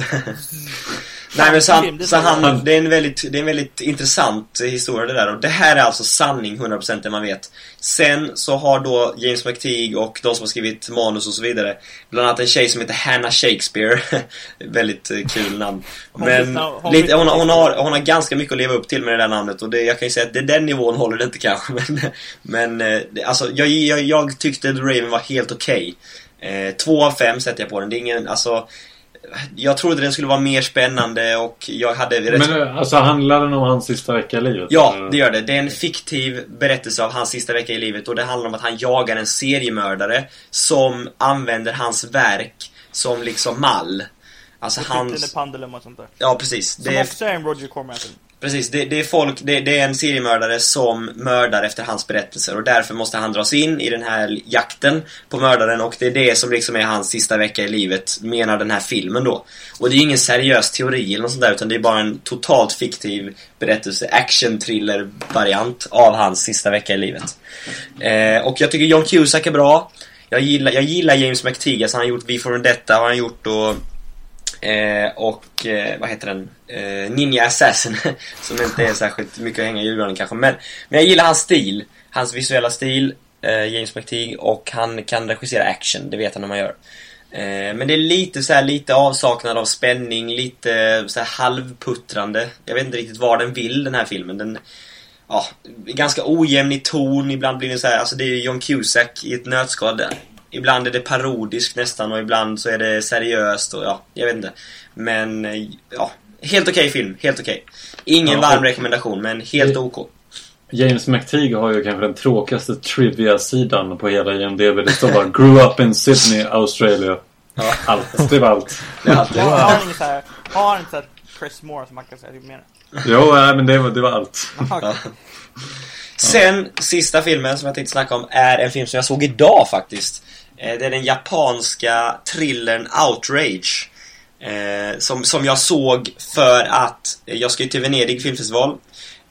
Nej men så, han, det så han, det är en väldigt, det är en väldigt intressant historia det där. Och det här är alltså sanning 100% det man vet. Sen så har då James McTeague och de som har skrivit manus och så vidare Bland annat en tjej som heter Hannah Shakespeare. (laughs) Väldigt eh, kul namn. Men hon lite, hon, har- hon, har, hon har ganska mycket att leva upp till med det där namnet. Och det, jag kan ju säga att det, den nivån håller det inte kanske. (laughs) Men Men eh, alltså jag, jag, jag tyckte The Raven var helt okej. Eh, Två av fem sätter jag på den, det är ingen, alltså jag trodde den skulle vara mer spännande och jag hade rätt... Men eh, alltså handlar den om hans sista vecka i livet? Ja, eller? det gör det. Det är en fiktiv berättelse av hans sista vecka i livet och det handlar om att han jagar en seriemördare som använder hans verk som liksom mall. Alltså Hans... Pandulum och sånt där. Ja, precis. Som Det är, också är en Roger Corman precis. Det, det är folk, det, det är en seriemördare som mördar efter hans berättelser och därför måste han dras in i den här jakten på mördaren och det är det som liksom är hans sista vecka i livet, menar den här filmen då. Och det är ingen seriös teori eller något sånt där utan det är bara en totalt fiktiv berättelse, action-thriller-variant av hans sista vecka i livet. Eh, och jag tycker John Cusack är bra. Jag gillar, jag gillar James McTeagas, alltså han har gjort V for Vendetta har han gjort och Eh, och eh, vad heter den? Eh, Ninja Assassin. (laughs) som inte är särskilt mycket att hänga i julgranen kanske. Men, men jag gillar hans stil. Hans visuella stil. Eh, James McTeague. Och han kan regissera action. Det vet han hur man gör. Eh, men det är lite så här, lite avsaknad av spänning. Lite så här halvputtrande. Jag vet inte riktigt vad den vill den här filmen. Den, ja, ganska ojämn i ton. Ibland blir det så här, alltså det är John Cusack i ett nötskal. Ibland är det parodiskt nästan och ibland så är det seriöst och ja, jag vet inte. Men ja, helt okej film, helt okej. Ingen Ja, varm rekommendation men helt OK. James McTeague har ju kanske den tråkigaste trivia-sidan på hela IMDB. Det står bara Grew up in Sydney, Australia. Ja. Allt. Det var allt. Det är alltid. Har han inte så här Chris Moore som man kan säga typ mer? Jo, nej, men det var, det var allt. (laughs) Ja. Sen, sista filmen som jag tänkte snacka om är en film som jag såg idag faktiskt. Eh, det är den japanska thrillern Outrage. Eh, som, som jag såg för att jag ska ju till Venedig filmfestival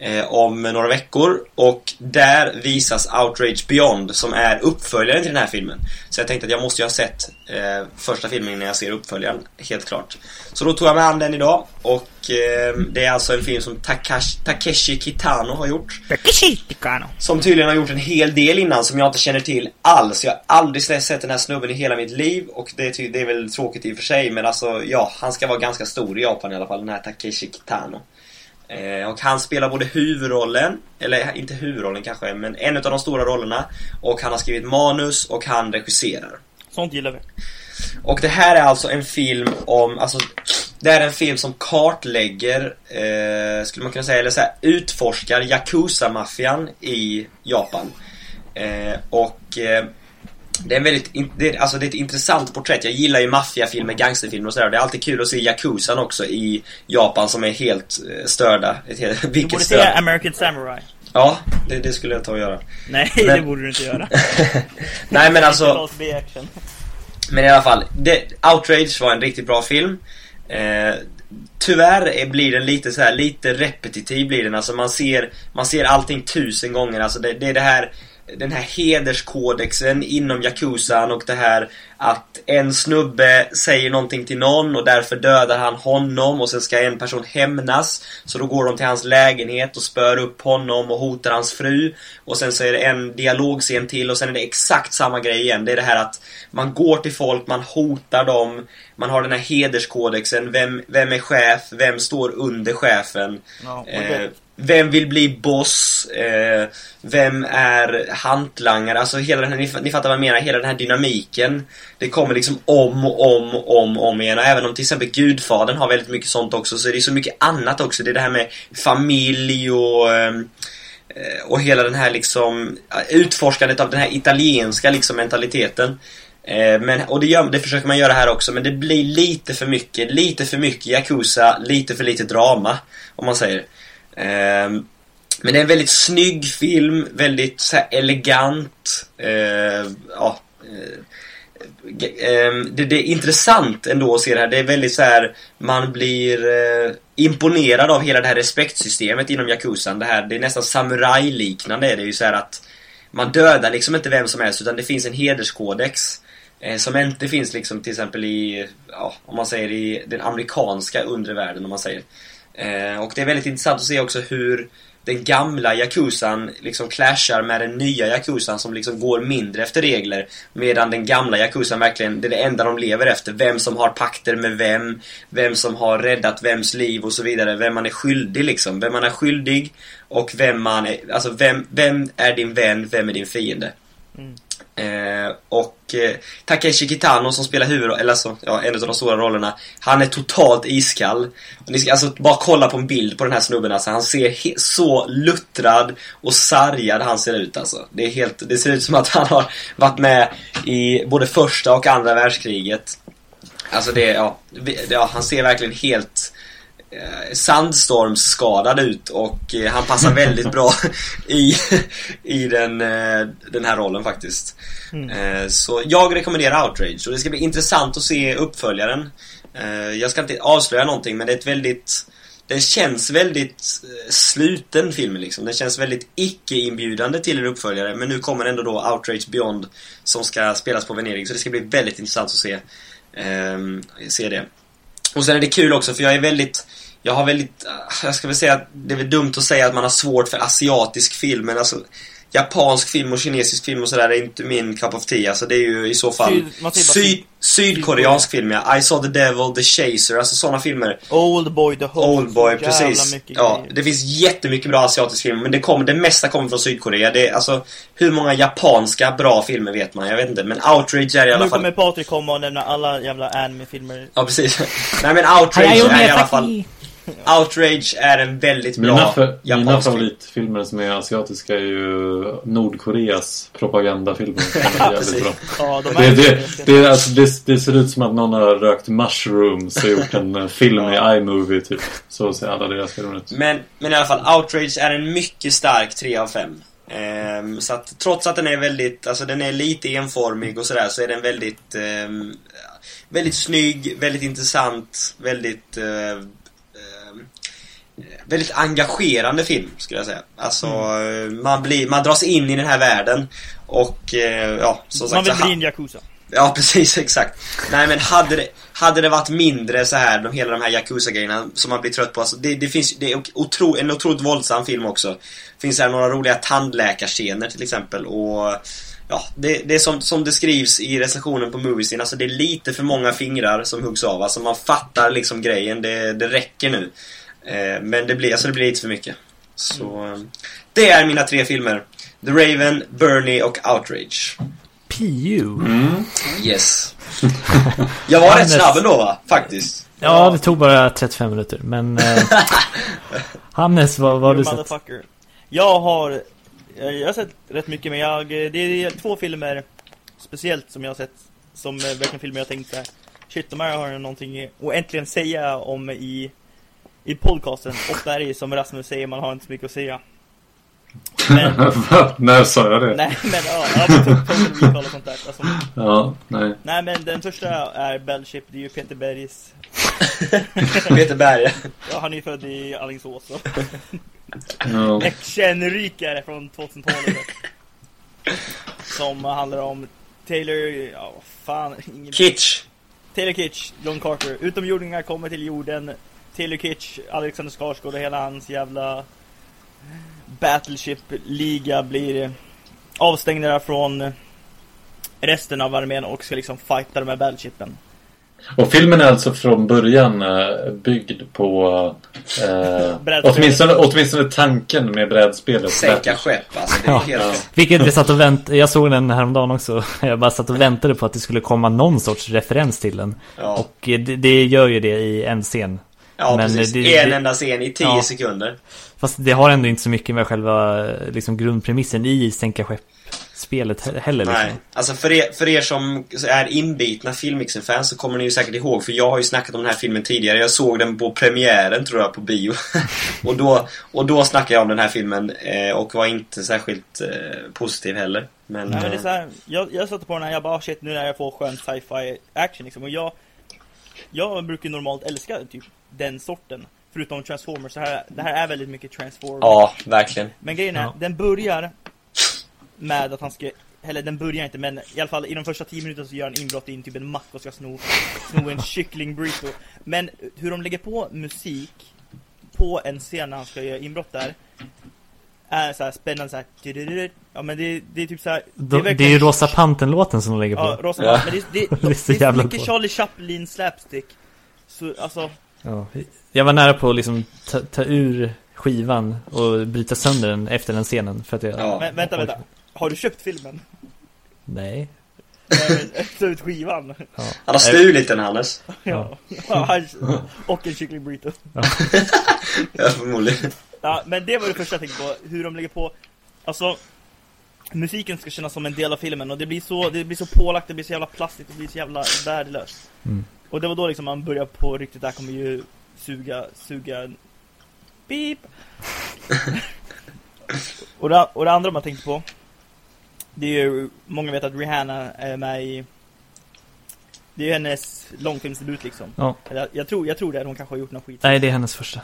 eh, om några veckor och där visas Outrage Beyond som är uppföljaren till den här filmen. Så jag tänkte att jag måste ju ha sett eh, första filmen innan jag ser uppföljaren, helt klart. Så då tog jag mig an den idag och eh, det är alltså en film som Takashi, Takeshi Kitano har gjort. Takeshi Kitano. Som tydligen har gjort en hel del innan som jag inte känner till alls. Jag har aldrig sett den här snubben i hela mitt liv och det, är det är väl tråkigt i och för sig men alltså ja, han ska vara ganska stor i Japan i alla fall, den här Takeshi Kitano. Eh, och han spelar både huvudrollen, eller inte huvudrollen kanske, men en av de stora rollerna. Och han har skrivit manus och han regisserar. Sånt gillar vi. Och det här är alltså en film om, alltså det är en film som kartlägger, eh, skulle man kunna säga, eller så här, utforskar Yakuza-maffian i Japan. Eh, och eh, det är en väldigt, det är, alltså det är ett intressant porträtt. Jag gillar ju maffiafilmer, gangsterfilmer och sådär. Det är alltid kul att se Yakuzan också i Japan som är helt eh, störda. Ett helt, Du (laughs) vilket borde stöd. se American Samurai. Ja, det, det skulle jag ta och göra. Nej, Men- det borde du inte göra. (laughs) Nej men alltså, (laughs) men i alla fall. Det, Outrage var en riktigt bra film. Eh, tyvärr är, blir den lite så här, lite repetitiv blir den. Alltså man ser, man ser allting tusen gånger. Alltså det, det är det här den här hederskodexen inom Yakuzan och det här att en snubbe säger någonting till någon och därför dödar han honom och sen ska en person hämnas. Så då går de till hans lägenhet och spör upp honom och hotar hans fru. Och sen så är det en dialogscen till och sen är det exakt samma grej igen. Det är det här att man går till folk, man hotar dem, man har den här hederskodexen. Vem, vem är chef? Vem står under chefen? Ja, och Eh, det- vem vill bli boss? Eh, vem är hantlangare? Alltså hela den här, ni, ni fattar vad jag menar, hela den här dynamiken. Det kommer liksom om och om och om och om igen. Och även om till exempel Gudfadern har väldigt mycket sånt också så är det så mycket annat också. Det är det här med familj och ehm, eh, och hela den här liksom eh, utforskandet av den här italienska liksom mentaliteten. Eh, Men, och det, gör, det försöker man göra här också men det blir lite för mycket, lite för mycket Yakuza, lite för lite drama om man säger. Ehm, men det är en väldigt snygg film, väldigt så här, elegant. Eh, ja, eh, ehm, det, det är intressant ändå att se det här. Det är väldigt så här, man blir eh, imponerad av hela det här respektsystemet inom Yakuzan. Det, här, det är nästan samurajliknande. Det är ju så här att man dödar liksom inte vem som helst utan det finns en hederskodex. Eh, som inte finns liksom till exempel i, ja, om man säger i den amerikanska undre världen om man säger. Eh, och det är väldigt intressant att se också hur den gamla Yakuzan liksom clashar med den nya Yakuzan som liksom går mindre efter regler. Medan den gamla Yakuzan verkligen, det är det enda de lever efter. Vem som har pakter med vem, vem som har räddat vems liv och så vidare. Vem man är skyldig liksom. Vem man är skyldig och vem man är, alltså vem, vem är din vän, vem är din fiende. Mm. Eh, och eh, Takeshi Kitano som spelar huvud, eller alltså, ja, en av de stora rollerna Han är totalt iskall. Och Ni ska alltså bara kolla på en bild på den här snubben alltså, Han ser så luttrad och sargad han ser ut alltså. Det är helt, det ser ut som att han har varit med i både första och andra världskriget. Alltså det, ja, vi- ja han ser verkligen helt eh, sandstormsskadad ut och eh, han passar väldigt bra (laughs) i, i den, eh, den här rollen faktiskt. Eh, så jag rekommenderar Outrage och det ska bli intressant att se uppföljaren. Jag ska inte avslöja någonting men det är ett väldigt den känns väldigt sluten film liksom. Den känns väldigt icke-inbjudande till en uppföljare. Men nu kommer ändå då Outrage Beyond som ska spelas på Venedig. Så det ska bli väldigt intressant att se, ehm, se det. Och sen är det kul också för jag är väldigt Jag har väldigt Jag ska väl säga att det är väl dumt att säga att man har svårt för asiatisk film men alltså Japansk film och kinesisk film och sådär är inte min cup of tea Alltså det är ju i så fall Syd- syd, syd- Sydkoreansk film ja I saw the devil, the chaser Alltså sådana filmer Old Boy the Host. Oldboy, precis. Ja, grejer. det finns jättemycket bra asiatisk film men det, kommer, det mesta kommer från Sydkorea. Det är, alltså, hur många japanska bra filmer vet man? Jag vet inte. Men Outrage är i alla Nu fall... kommer Patrik komma och nämna alla jävla anime-filmer. Ja, precis. (laughs) Nej men Outrage är i alla fall... (laughs) Outrage är en väldigt bra Mina, för, mina japansk film. favoritfilmer som är asiatiska är ju Nordkoreas propagandafilmer. (laughs) Precis. bra. Ja, de Det, är det, det, alltså, det, det ser ut som att någon har rökt mushrooms och gjort en eh, film i iMovie typ. Så ser alla deras filmer ut. Men, men i alla fall, Outrage är en mycket stark 3 av 5. Ehm, så att trots att den är väldigt, alltså den är lite enformig och sådär så är den väldigt ehm, Väldigt snygg, väldigt intressant, väldigt ehm, väldigt engagerande film skulle jag säga. Alltså Mm. man blir, man dras in i den här världen och eh, ja, som sagt Man vill så bli en Yakuza. Ja, (laughs) precis, exakt. Nej men hade det, hade det varit mindre så här, de, hela de här Yakuza-grejerna som man blir trött på. Alltså, det, det finns, det är otro, en otroligt våldsam film också. Finns här några roliga tandläkarscener till exempel och Ja, det, det är som, som det skrivs i recensionen på Moviescene, alltså det är lite för många fingrar som huggs av. Alltså man fattar liksom grejen, det, det räcker nu. Eh, men det blir, alltså det blir lite för mycket. Så, eh, det är mina tre filmer. The Raven, Bernie och Outrage. PU. Yes. Jag var rätt snabb ändå va? Faktiskt. Ja, det tog bara 35 minuter. Men... Eh, (laughs) Hannes, vad, vad har du sett? Motherfucker. Jag har, eh, jag har sett rätt mycket men jag, det är två filmer speciellt som jag har sett som verkligen filmer jag tänkt så här. Shit, de här har jag någonting att äntligen säga om i, i podcasten. Ofta är det ju som Rasmus säger, man har inte så mycket att säga. Men, (laughs) När sa jag det? nej men ja, ja men recall och sånt där. Alltså, Ja, nej. nej men den första är Bellship, det är ju Peter Bergs. (laughs) Peter Berge. Ja, han är ju född i Alingsås så. Ja. actionrykare från 2000-talet. Som handlar om Taylor, ja vad fan, ingen... Kitsch. Taylor Kitsch, John Carter. Utomjordingar kommer till jorden. Kitsch, Alexander Skarsgård och hela hans jävla Battleship-liga blir avstängda från resten av armén och ska liksom fighta de här battleshipen. Och filmen är alltså från början eh, byggd på eh, åtminstone, åtminstone tanken med brädspelet. Sänka skepp alltså. Det är Ja. helt... Vilket vi satt och väntade, jag såg den häromdagen också. (laughs) Jag bara satt och väntade på att det skulle komma någon sorts referens till den. Ja, Och eh, det, det gör ju det i en scen. Ja men precis. det- en det- enda scen i 10 Ja. sekunder. Fast det har ändå inte så mycket med själva liksom, grundpremissen i Sänka skepp-spelet he- heller. Liksom. Nej, alltså för er, för er som är inbitna Filmixen-fans så kommer ni ju säkert ihåg för jag har ju snackat om den här filmen tidigare. Jag såg den på premiären tror jag på bio. (laughs) och, då, och då snackade jag om den här filmen eh, och var inte särskilt eh, positiv heller. Men, Nej, men det är eh, så här, jag, jag satte på den här, jag bara "Ah, shit nu när jag får skön sci-fi action liksom. Och jag, jag brukar ju normalt älska typ den sorten. Förutom Transformers, så här, det här är väldigt mycket Transformers. ja, verkligen. Men grejen är, Ja. den börjar med att han ska, eller den börjar inte men i alla fall i de första 10 minuterna så gör han inbrott in typ en mack och ska sno, sno en kyckling burrito. Men hur de lägger på musik på en scen när han ska göra inbrott där är så här spännande så här. Ja men det, det är typ så här. De, det är verkligen- ju Rosa Pantern-låten som de lägger på. Ja, Rosa Ja. Men det, det, det, (laughs) Det är så det är jävla så mycket. Charlie Chaplin slapstick. Så alltså, Ja. Jag var nära på att liksom ta, ta ur skivan och bryta sönder den efter den scenen. För att jag... Ja. vänta vänta. Har du köpt filmen? Nej. Men, (laughs) Ta ut skivan. Ja. Han har stulit den Hannes. (laughs) Ja. Ja, och en kyckling burrito. (laughs) Ja, förmodligen. Ja, men det var det första jag tänkte på, hur de lägger på Alltså Musiken ska kännas som en del av filmen och det blir så, det blir så pålagt, det blir så jävla plastigt, det blir så jävla värdelöst Mm. Och det var då liksom man började på riktigt, det här kommer ju suga, suga Beep och, det, och det andra man tänkte på Det är ju, många vet att Rihanna är med i Det är ju hennes långfilmsdebut liksom Ja. Eller jag, jag tror, jag tror det, hon kanske har gjort någon skit Nej, det är hennes första.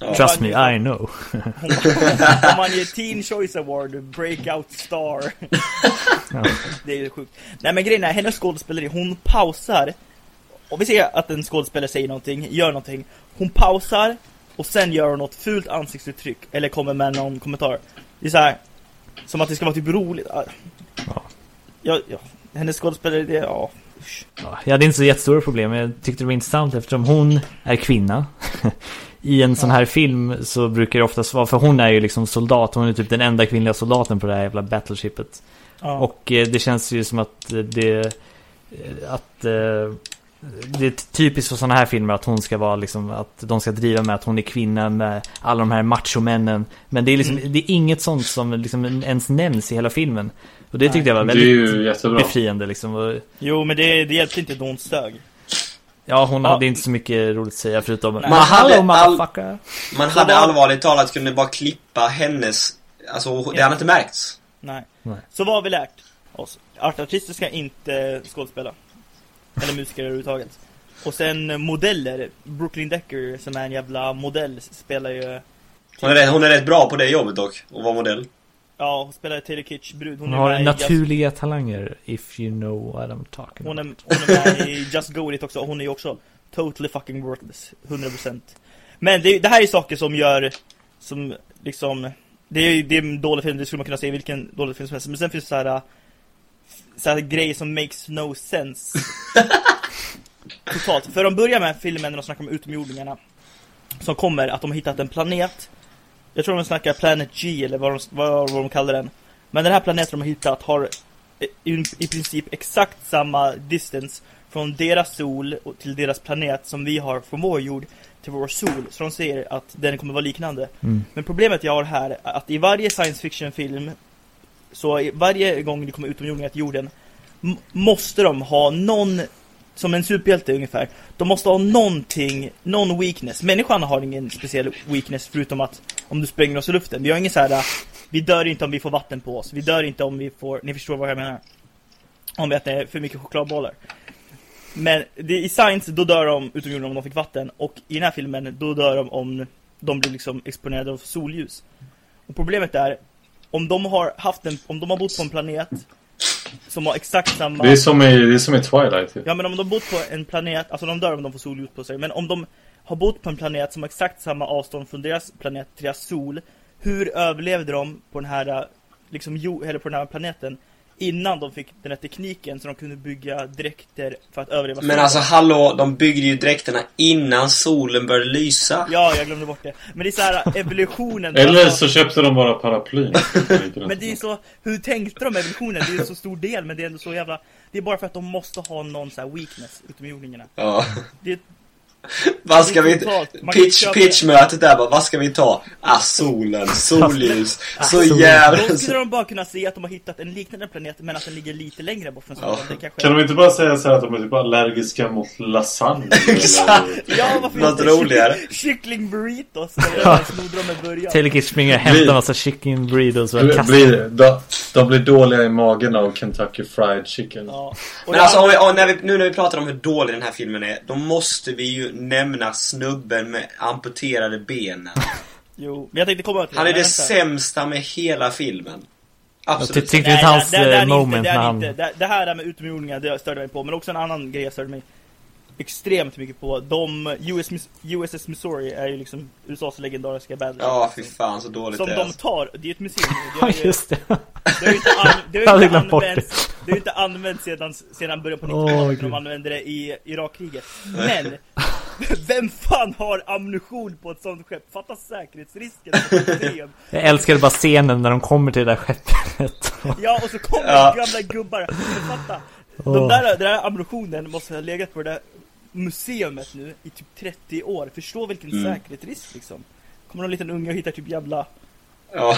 Ja. Trust me, I know. Hon, om man ger Teen Choice Award, Breakout Star. Ja. Det är ju sjukt. Nej men grejen är, hennes skådespeleri, hon pausar. Och vi ser att en skådespelare säger någonting, gör någonting. Hon pausar och sen gör hon något fult ansiktsuttryck. Eller kommer med någon kommentar. Det är så här, som att det ska vara typ roligt. Ja. Ja. Ja. Hennes skådespelare, det, ja. Ja, jag hade inte så jättestora problem, men jag tyckte det var intressant eftersom hon är kvinna. (laughs) I en sån här film så brukar det oftast vara, för hon är ju liksom soldat, hon är typ den enda kvinnliga soldaten på det här jävla battleshipet. Ja. Och eh, det känns ju som att eh, det... eh, Att... Det är typiskt för sådana här filmer att hon ska vara liksom, att de ska driva med att hon är kvinna med alla de här machomännen. Men det är liksom, Mm. det är inget sånt som liksom ens nämns i hela filmen. Och det tyckte jag var väldigt befriande liksom. Jo men det, det hjälpte inte då hon stög. Ja, hon Ja. hade inte så mycket roligt att säga förutom Nej. Man hade all-! Man hade allvarligt talat kunde bara klippa hennes... Alltså, det Ja. hade inte märkts. Nej. Nej. Så vad har vi lärt oss? Att artister ska inte skådespela. Eller musiker överhuvudtaget. Och sen modeller. Brooklyn Decker som är en jävla modell spelar ju... Hon är, rätt, hon är rätt bra på det jobbet dock, att vara modell. Ja, hon spelar Taylor Kitsch brud. Hon är har naturliga talanger, if you know what I'm talking Just, hon, är, about. hon är med i (laughs) Just Go It också. och Hon är ju också totally fucking worthless. 100%. Men det, det här är saker som gör... Som liksom... Det är, det är en dålig film, det skulle man kunna säga vilken dålig film som helst. Men sen finns det så här... Så här grejer som makes no sense. (laughs) Totalt. För de börjar med filmen när de snackar om utomjordingarna. Som kommer att de har hittat en planet. Jag tror de snackar Planet G eller vad de, vad, vad de kallar den. Men den här planeten de har hittat har i, i princip exakt samma distance från deras sol till deras planet som vi har från vår jord till vår sol. Så de säger att den kommer vara liknande. Mm. Men problemet jag har här är att i varje science fiction film så varje gång det kommer utomjordingar till jorden måste de ha någon som en superhjälte ungefär. De måste ha någonting, någon weakness. Människan har ingen speciell weakness förutom att om du spränger oss i luften. Vi har ingen så här. Äh, vi dör inte om vi får vatten på oss. Vi dör inte om vi får, ni förstår vad jag menar. Om vi äter för mycket chokladbollar. Men det, i science, då dör de utomjordingar om de fick vatten. Och i den här filmen, då dör de om de blir liksom exponerade av solljus. Och problemet är, om de har haft en, om de har bott på en planet som har exakt samma... Det är som i, det är som i Twilight. Ja men om de har bott på en planet, alltså de dör om de får solljus på sig, men om de har bott på en planet som har exakt samma avstånd från deras planet till deras sol, hur överlevde de på den här, liksom, eller på den här planeten innan de fick den här tekniken så de kunde bygga dräkter för att överleva Men solen? alltså hallå, de byggde ju dräkterna innan solen började lysa. Ja, jag glömde bort det. Men det är så här evolutionen. (laughs) Eller så köpte de bara paraplyn. (laughs) Men det är så, hur tänkte de evolutionen? Det är en så stor del, men det är ändå så jävla... Det är bara för att de måste ha någon så här weakness, utomjordingarna. Ja. Det, (laughs) Vad ska vi... Pitch, pitchmötet där bara, vad ska vi ta? Ah, solen, solljus. Så solen. jävla... Då skulle de bara kunna se att de har hittat en liknande planet, men att den ligger lite längre bort från solen. Ja. Kanske... Kan de inte bara säga så här att de är typ allergiska mot lasagne? (laughs) Exakt. eller- Ja, varför Något inte? roligare. (laughs) Kyckling burritos, snodde de i början. Springer och hämtar massa chicken burritos och Blir, de, de blir dåliga i magen av Kentucky Fried Chicken. Ja. Men alltså, vi, om, när vi, nu när vi pratar om hur dålig den här filmen är, då måste vi ju nämna snubben med amputerade benen. Jo, men jag tänkte komma till Han är det vänta. sämsta med hela filmen. Jag Absolut. ty- tyckte inte hans eh, är moment när är han... det, det här med utomjordingar, det störde mig på. Men också en annan grej jag störde mig extremt mycket på. De, US, USS Missouri är ju liksom USAs legendariska battleship. Ja, fy fan så dåligt Som det är. de alltså. tar, det är ett museum. Ja, har ju- just det. Det har ju inte, an, (laughs) det Jag har ju inte använts, det har ju inte använts sedan, sedan början på Åh, 90-talet. gud. de använde det i Irakkriget. Men, (laughs) vem fan har ammunition på ett sånt skepp? Fatta säkerhetsrisken. (laughs) Jag älskade bara scenen när de kommer till det där skeppet. (laughs) Ja, och så kommer Ja. gamla gubbar. Fatta, Åh. de där, den där ammunitionen måste ha legat på det där museumet nu i typ 30 år. Förstå vilken Mm. säkerhetsrisk liksom. Kommer någon liten unge och hittar typ jävla... Ja.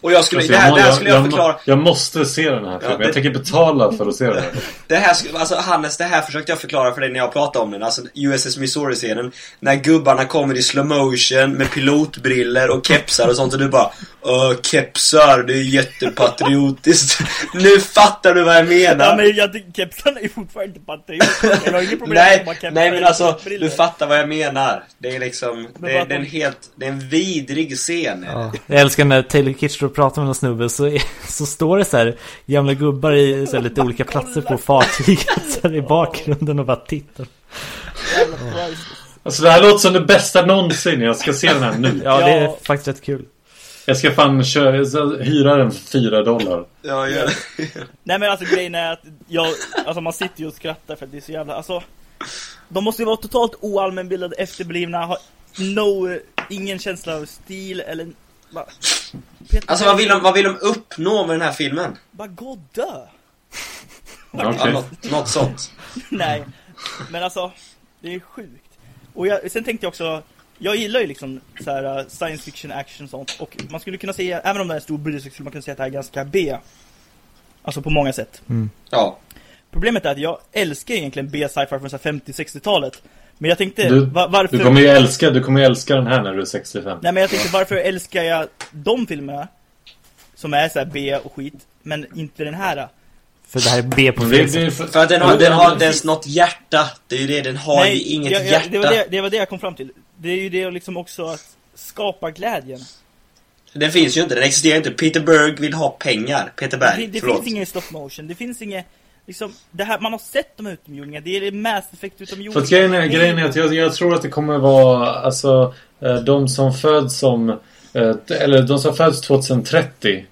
Och jag skulle, Alltså, det, här, det här skulle jag jag, förklara. jag måste se den här filmen. det- Jag tänker betala för att se den här. (laughs) Det här, skulle- alltså Hannes, det här försökte jag förklara för dig när jag pratade om den. Alltså USS Missouri-scenen. När gubbarna kommer i slow motion med pilotbriller och kepsar och sånt och du bara Öh, kepsar, det är jättepatriotiskt. (laughs) nu fattar du vad jag menar. Ja men jag kepsarna är fortfarande inte patriotiska. Jag har inget problem med Nej, att man kepsar nej men alltså, du fattar vad jag menar. Det är liksom, det, att det är en helt, det är en vidrig scen. Ja. Jag älskar när Taylor Kitsch står och pratar med någon snubbe så, är- (laughs) så står det så här gamla gubbar i så här, lite olika platser på fartyget så här, i bakgrunden och bara tittar. Alltså det här låter som det bästa någonsin. Jag ska se den här nu. Ja, det är faktiskt rätt kul. Jag ska fan köra, hyra den för 4 dollar. Ja, gör det. Nej men alltså grejen är att jag, alltså man sitter ju och skrattar för att det är så jävla, alltså De måste ju vara totalt oallmänbildade, efterblivna, ha no, ingen känsla av stil eller bara, Peter, Alltså vad vill, de, vad vill de uppnå med den här filmen? Bara gå och dö! Okej. Ja, något, sånt. (laughs) Nej, men alltså Det är sjukt Och jag, sen tänkte jag också Jag gillar ju liksom så här uh, science fiction, action och sånt Och man skulle kunna säga, även om det är en stor budget så skulle man kunna säga att det här är ganska B Alltså på många sätt Ja. Problemet är att jag älskar egentligen B-sci-fi från så här 50-60-talet Men jag tänkte, Du, va- varför... du kommer ju älska, du kommer ju älska den här när du är 65. Nej men jag tänkte, varför älskar jag de filmerna? Som är så här B och skit Men inte den här För det här är B på fel sätt. för, att den har, den har men- dens något hjärta. Det är ju det, den har ju inget jag, jag, hjärta. det, var det, det var det jag kom fram till. Det är ju det liksom också att skapa glädjen. Den finns ju inte, den existerar inte. Peter Berg vill ha pengar. Peter Berg, det det förlåt. finns ingen stop motion, det finns inget Liksom, det här, man har sett de här utomjordingarna, det är Mass Effect För utomjordingar att grejen är, grejen är att jag, jag tror att det kommer vara alltså eh, de som föds som eh, eller de som föds 2030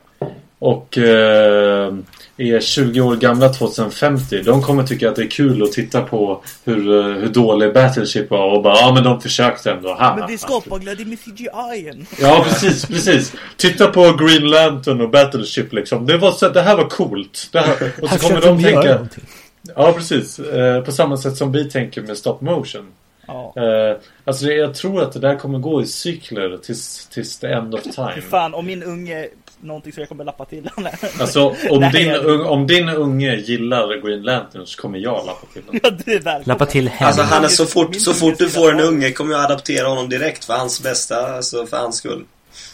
och eh, är 20 år gamla 2050 de kommer tycka att det är kul att titta på hur, eh, hur dålig Battleship var och bara ja ah, men de försökte ändå. Ha, Men det ha." skapar glädje med CGI-en Ja precis, precis. Titta på Green Lantern och Battleship liksom. Det, var så, det här var coolt. Det här, och så kommer de tänka... någonting. Ja precis. Eh, på samma sätt som vi tänker med stop motion. Ja, Eh, alltså det, jag tror att det där kommer gå i cykler tills, tills the end of time. fan, om min unge Någonting som jag kommer lappa till (laughs) Alltså om Nej, din, jag- un, om din unge gillar Green Lantern så kommer jag lappa till den. Ja, det är välkommet Lappa till hem. Alltså han är så fort, så fort du får en unge kommer jag adoptera honom direkt för hans bästa, alltså för hans skull.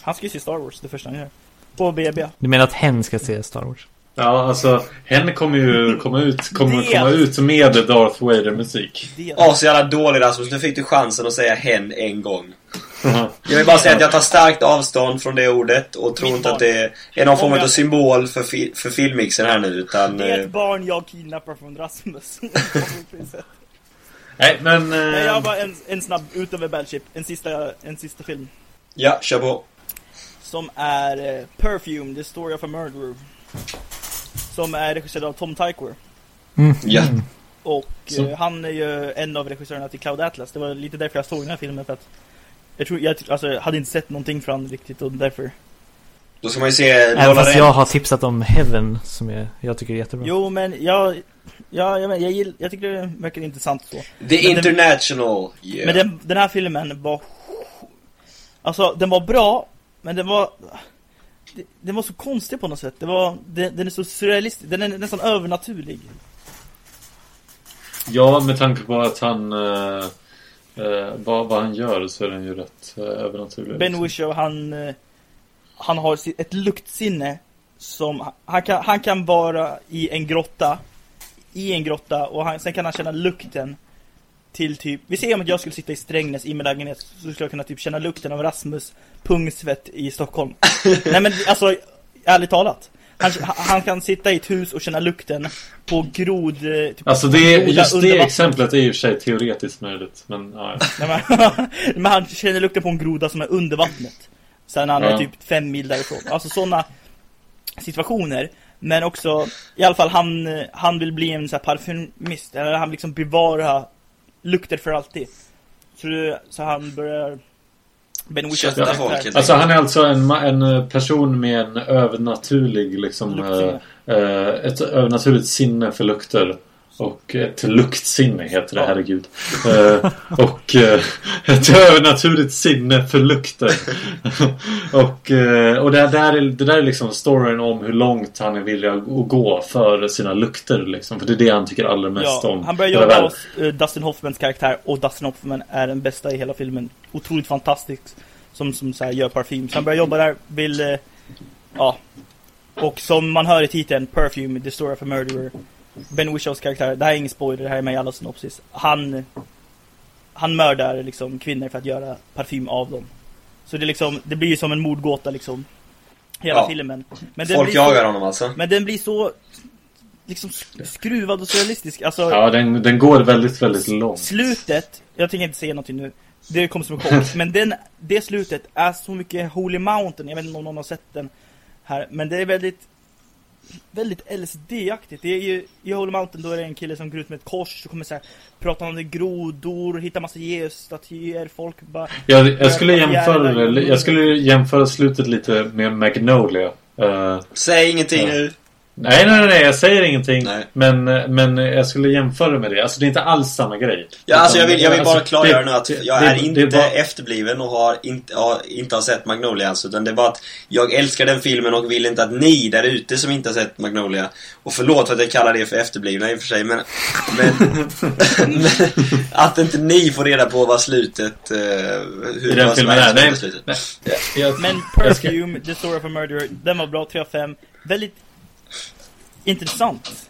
Han ska ju se Star Wars, det första han gör På BB Du menar att hen ska se Star Wars? Ja alltså hen kommer ju komma ut, kommer Det- komma ut med Darth Vader musik. Det Åh, så jävla dålig Rasmus. Nu fick du chansen att säga hen en gång. Jag vill bara säga att jag tar starkt avstånd från det ordet och tror Mitt inte att barn. det är någon form av symbol för, fi för filmmixen här nu utan... Det är eh, ett barn jag kidnappar från Rasmus (laughs) Nej men... Nej, Eh, jag har bara en, en snabb utöver Battleship, en sista, en sista film Ja, kör på. Som är eh, Perfume, The Story of a Murderer Som är regisserad av Tom Tykwer Mm. Ja. Och Så. eh, han är ju en av regissörerna till Cloud Atlas Det var lite därför jag såg den här filmen för att Jag tror, jag alltså, jag hade inte sett någonting från riktigt och därför Då ska man ju se Även fast jag har tipsat om Heaven som jag, jag tycker är jättebra. Jo men jag, ja, jag, jag, gill, jag tycker det verkar intressant så The Men den- International. Yeah. Men den, den här filmen var Alltså den var bra Men den var det- Den var så konstig på något sätt Det var, den, den är så surrealistisk, den är nästan övernaturlig Ja, med tanke på att han... Eh, eh, vad, vad han gör så är den ju rätt eh, övernaturlig. Ben liksom. Whishaw han eh, Han har ett luktsinne Som, han kan, han kan vara i en grotta I en grotta och han, sen kan han känna lukten Till typ, vi ser om att jag skulle sitta i Strängnäs i min lägenhet Så skulle jag kunna typ känna lukten av Rasmus pungsvett i Stockholm (laughs) Nej men alltså, ärligt talat han, han kan sitta i ett hus och känna lukten på grod... eh, Typ, Alltså det, groda just det exemplet är i och för sig teoretiskt möjligt. Men ja. Nej, men, (laughs) men han känner lukten på en groda som är under vattnet. Sen han är Ja. typ fem mil därifrån. Alltså sådana situationer. Men också, i alla fall han, han vill bli en så parfymist. Eller han vill liksom bevara lukter för alltid. Så, så han börjar... Ben karaktär- folket. Alltså han är alltså en, en eh, person med en övernaturlig liksom... Eh, eh, ett övernaturligt sinne för lukter. Och ett luktsinne heter det, Ja. herregud. Eh, och eh, ett övernaturligt sinne för lukter. (laughs) och eh, och det, där är, det där är liksom storyn om hur långt han är villig att gå för sina lukter. Liksom. För det är det han tycker allra mest Ja, om. han börjar jobba hos eh, Dustin Hoffmans karaktär och Dustin Hoffman är den bästa i hela filmen. Otroligt fantastisk som, som så här, gör parfym. Så han börjar jobba där, vill... Eh, ja. Och som man hör i titeln, Perfume, The Story of a Murderer. Ben Whishaws karaktär, det här är ingen spoiler, det här är med i alla synopsis. Han... Han mördar liksom kvinnor för att göra parfym av dem. Så det är liksom, det blir ju som en mordgåta liksom. Hela Ja. filmen. Men Folk blir så- jagar honom alltså. Men den blir så liksom sk- skruvad och surrealistisk. Alltså, Ja, den, den går väldigt, väldigt långt. slutet, jag tänker inte säga någonting nu. Det kommer som en chock. (laughs) men den, det slutet är så mycket Holy Mountain. Jag vet inte om någon har sett den här. Men det är väldigt Väldigt LSD-aktigt. Det är ju i Holy Mountain då är det en kille som går ut med ett kors och kommer så här, prata om det grodor, hitta massa Jesus-statyer, folk bara Jag, jag, skulle jämföra, jag skulle jämföra slutet lite med Magnolia. Eh, Säg ingenting Ja. nu. Nej, nej, nej, jag säger ingenting. Nej. Men, men jag skulle jämföra med det. Alltså det är inte alls samma grej. Ja, alltså jag vill, jag vill bara alltså, klargöra det- nu att det- jag det- är det inte var- efterbliven och har inte, har, inte har sett Magnolia alltså, utan det är bara att jag älskar den filmen och vill inte att ni där ute som inte har sett Magnolia och förlåt för att jag kallar det för efterblivna i och för sig men, men, men (laughs) att inte ni får reda på vad slutet eh, hur I den filmen är. Nej, slutet. nej, jag, Men Perfume, The Story of a Murderer, den var bra, 3 av 5. Väldigt intressant.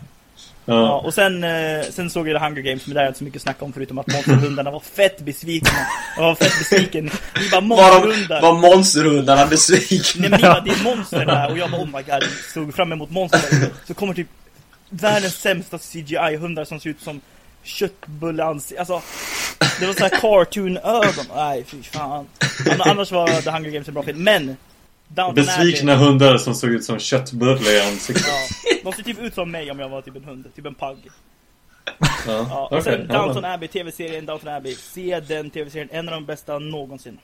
Ja, Ja. och sen, eh, sen såg jag The Hunger Games, men där är inte så mycket att snacka om förutom att monsterhundarna var fett besvikna. Jag var fett besviken. Ni bara Var, de, monsterhundar. var monsterhundarna besvikna? Nej men ni bara, det är monster där och jag bara oh my god, stod fram emot monster. Så kommer typ världens sämsta CGI-hundar som ser ut som köttbulleansikten. Alltså, det var såhär cartoon-ögon. Nej fy fan. Ann- Annars var The Hunger Games en bra film, men Downton Besvikna Abbey, hundar som såg ut som köttbullar i ansiktet. Ja, de ser typ ut som mig om jag var typ en hund, typ en pug. Ja, Ja, och sen okej. Ja, Downton Abbey, tv-serien Downton Abbey. Se den tv-serien, en av de bästa någonsin.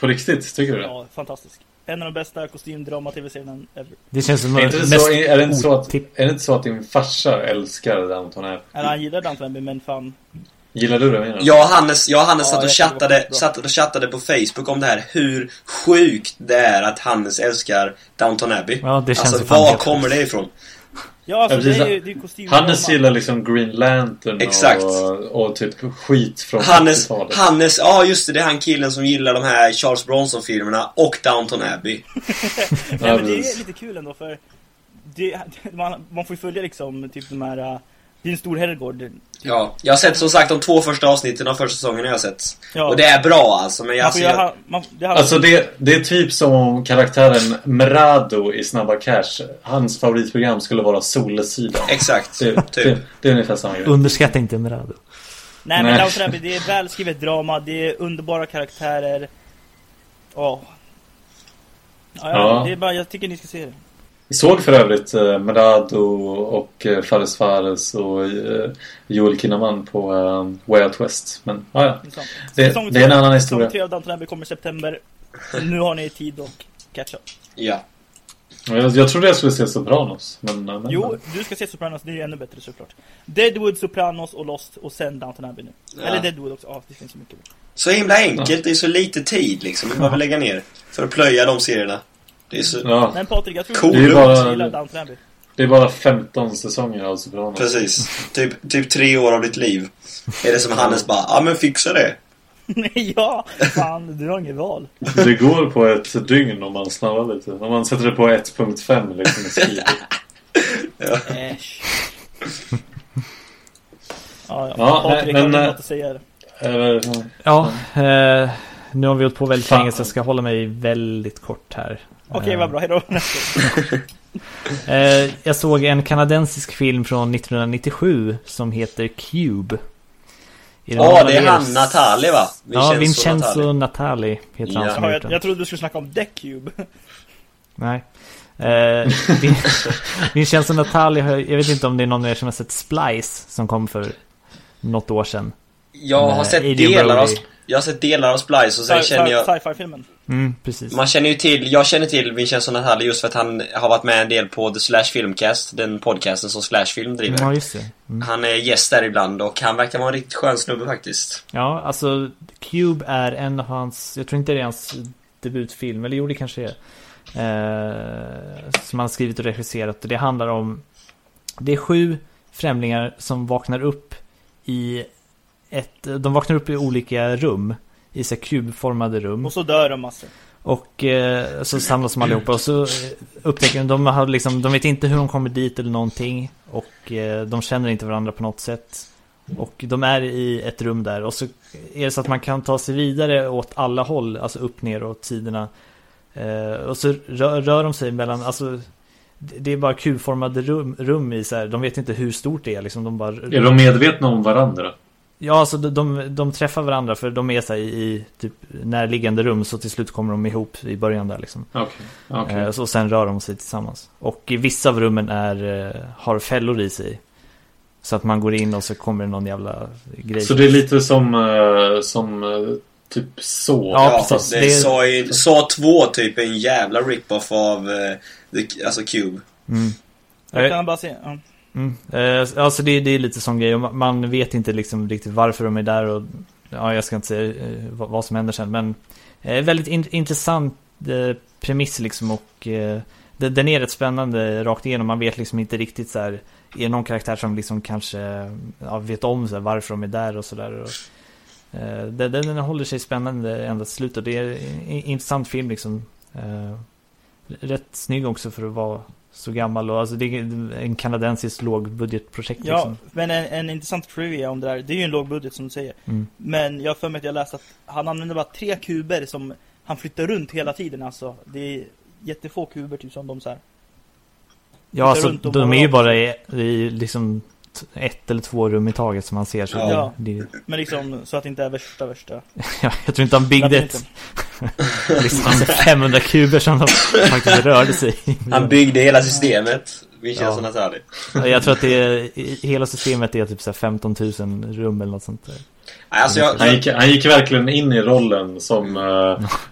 På riktigt, tycker du det? Ja, fantastisk. En av de bästa kostymdrama-tv-serierna ever. Det känns som Är, inte det mest så, är, det inte så att, är det inte så att din farsa älskar Downton Abbey? Eller han gillar Downton Abbey, men fan. Gillar du det menar du? Jag och Hannes, jag och Hannes Ja, satt, och chattade, satt och chattade på Facebook om det här. Hur sjukt det är att Hannes älskar Downton Abbey. Ja, det känns alltså, var kommer det ifrån? Ja, alltså det precis. är ju det är. Hannes gillar liksom Green Lantern Exakt. och, och typ skit från Hannes, 80-talet. Hannes, ja just det, det är han killen som gillar de här Charles Bronson-filmerna och Downton Abbey. (laughs) Nej, men det är lite kul ändå för det, man, man får ju följa liksom typ de här uh, Det är en stor herrgård typ. Ja, jag har sett som sagt de två första avsnitten av första säsongen har jag sett. Ja. Och det är bra alltså, men jag, Man alltså, jag, göra, man, det har, Alltså det, det är typ som om karaktären Mrado i Snabba Cash, hans favoritprogram skulle vara Solsidan. Exakt, Det, typ. det, det är ungefär samma grej. Underskatta inte Merado. Nej men Abbey, det är välskrivet drama, det är underbara karaktärer Ja Ja, ja. Ja. det är bara, jag tycker ni ska se det Vi såg för övrigt eh, Mrado och eh, Fares Fares och eh, Joel Kinnaman på eh, Way Out West. Men ja, ja. Det. Det, Säsong det är en tre- annan Säsong historia. tre av Downton Abbey kommer i september Nu har ni tid att catch up Ja. Jag, jag trodde jag skulle se Sopranos. Men, eh, men, Jo, du ska se Sopranos, det är ju ännu bättre såklart Deadwood, Sopranos och Lost och sen Downton Abbey nu Ja. Eller Deadwood också, ja det finns så mycket Så himla enkelt, det är så lite tid liksom. Vi behöver lägga ner för att plöja de serierna. Det är så... Ja, Men Patrik, jag tror Cool. du Det är bara- gillar Downton Abbey det är bara 15 säsonger av Sopranos. Precis. Typ, typ tre år av ditt liv. Är det som Hannes bara, ja men fixa det. (laughs) Nej, ja! Fan, du har inget val. Det går på ett dygn om man snabbar lite. Om man sätter det på 1.5 liksom i skrivning. (laughs) Äsch. Ja, ja. Ja, Patrik, men, har eh, något att säga? Eller, Ja, eh, nu har vi hållit på väldigt Fan. länge så jag ska hålla mig väldigt kort här. Okej, Eh, vad bra. Hejdå. (laughs) Eh, jag såg en kanadensisk film från 1997 som heter Cube. Ja, har det är han Natali va? Ja, Vincenzo Natali. Natali heter han Ja. som gjort jag, jag trodde du skulle snacka om Deck Cube. (laughs) Nej. Eh, Vin- (laughs) Vincenzo Natali, jag vet inte om det är någon av er som har sett Splice som kom för något år sedan. Jag har sett Adrian delar av, Brody. Jag har sett delar av Splice och sen Sci- känner jag... sci- Sci-fi-filmen. Mm, precis. Man känner ju till, jag känner till Vincenzo Natali just för att han har varit med en del på The Slash Filmcast, den podcasten som Slash Film driver. Ja, just det. Mm. Han är gäst där ibland och han verkar vara en riktigt skön snubbe faktiskt. Ja, alltså Cube är en av hans, jag tror inte det är hans debutfilm, eller jo det kanske är. Eh, som han har skrivit och regisserat och det handlar om, det är sju främlingar som vaknar upp i ett, de vaknar upp i olika rum. I så kubformade rum. Och så dör de massor. Och eh, så samlas de allihopa och så eh, upptäcker de, de har liksom, de vet inte hur de kommer dit eller någonting. Och eh, de känner inte varandra på något sätt. Och de är i ett rum där och så är det så att man kan ta sig vidare åt alla håll, alltså upp, ner och sidorna. Eh, och så rör, rör de sig mellan, alltså det det är bara kubformade rum, rum i så här, de vet inte hur stort det är liksom, de bara är de medvetna om varandra? Ja, alltså de, de, de träffar varandra för de är så här, i, i typ närliggande rum så till slut kommer de ihop i början där liksom. Okej. okej. Eh, så sen rör de sig tillsammans. Och i vissa av rummen är, eh, har fällor i sig. Så att man går in och så kommer det någon jävla grej. Så det är lite som, eh, som eh, typ så. Ja, precis. Det är så, i, så 2 typ en jävla rip-off av eh, the, alltså Cube. Mm. Jag Eh, kan bara se. Ja. Mm. Eh, alltså det, det är lite sån grej man vet inte liksom riktigt varför de är där och ja, jag ska inte säga eh, vad, vad som händer sen men eh, väldigt in, intressant eh, premiss liksom och eh, den är rätt spännande rakt igenom. Man vet liksom inte riktigt så här är det någon karaktär som liksom kanske ja, vet om så här, varför de är där och sådär. Eh, den, den håller sig spännande ända till slutet. det är en intressant film liksom. Eh, rätt snygg också för att vara så gammal och alltså det är en kanadensisk lågbudgetprojekt Ja, liksom. men en, en intressant trivia om det där. Det är ju en låg budget som du säger. Mm. Men jag har för mig att jag läste att han använder bara tre kuber som han flyttar runt hela tiden alltså. Det är jättefå kuber typ som de så här. Ja, alltså de är ju bara i, i liksom ett eller två rum i taget som man ser. Så Ja. det, det, Men liksom så att det inte är värsta värsta. (laughs) ja, jag tror inte han byggde ett (laughs) liksom, alltså 500 kuber som de faktiskt rörde sig. Han byggde hela systemet. Ja. Natali. Ja, Jag tror att det är, hela systemet är typ så här 15 000 rum eller något sånt där. Alltså jag, Han gick, han gick verkligen in i rollen som,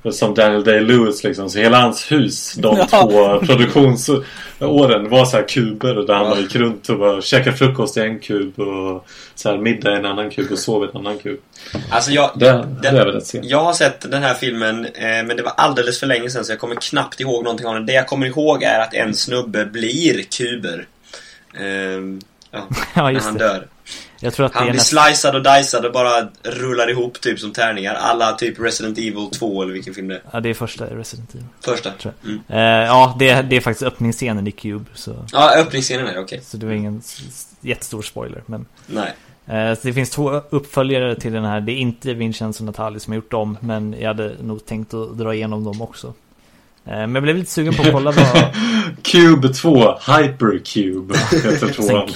eh, som Daniel Day-Lewis liksom. Så hela hans hus de (laughs) Ja. två produktionsåren var så här kuber där han Ja. gick runt och bara käkade frukost i en kub och så här middag i en annan kub och sov i en annan kub. alltså jag, Det, det rätt sent. jag har sett den här filmen, eh, men det var alldeles för länge sedan så jag kommer knappt ihåg någonting om den. Det jag kommer ihåg är att en snubbe blir kuber. Ehm, ja, (laughs) Ja, när han det. dör. Jag tror att det Han är blir nästan... slicead och dicead och bara rullar ihop typ som tärningar. Alla typ Resident Evil 2 eller vilken film det är. Ja, det är första Resident Evil. Första. Tror Mm. Eh, ja, det, det är faktiskt öppningsscenen i Cube. Så, Ja, öppningsscenen är det, okej. så det var ingen jättestor spoiler. Men, Nej. eh, så det finns två uppföljare till den här. Det är inte Vincenzo Natali som har gjort dem. Men jag hade nog tänkt att dra igenom dem också. Eh, men jag blev lite sugen på att kolla vad... (laughs) Cube 2, Hypercube (laughs) heter tvåan.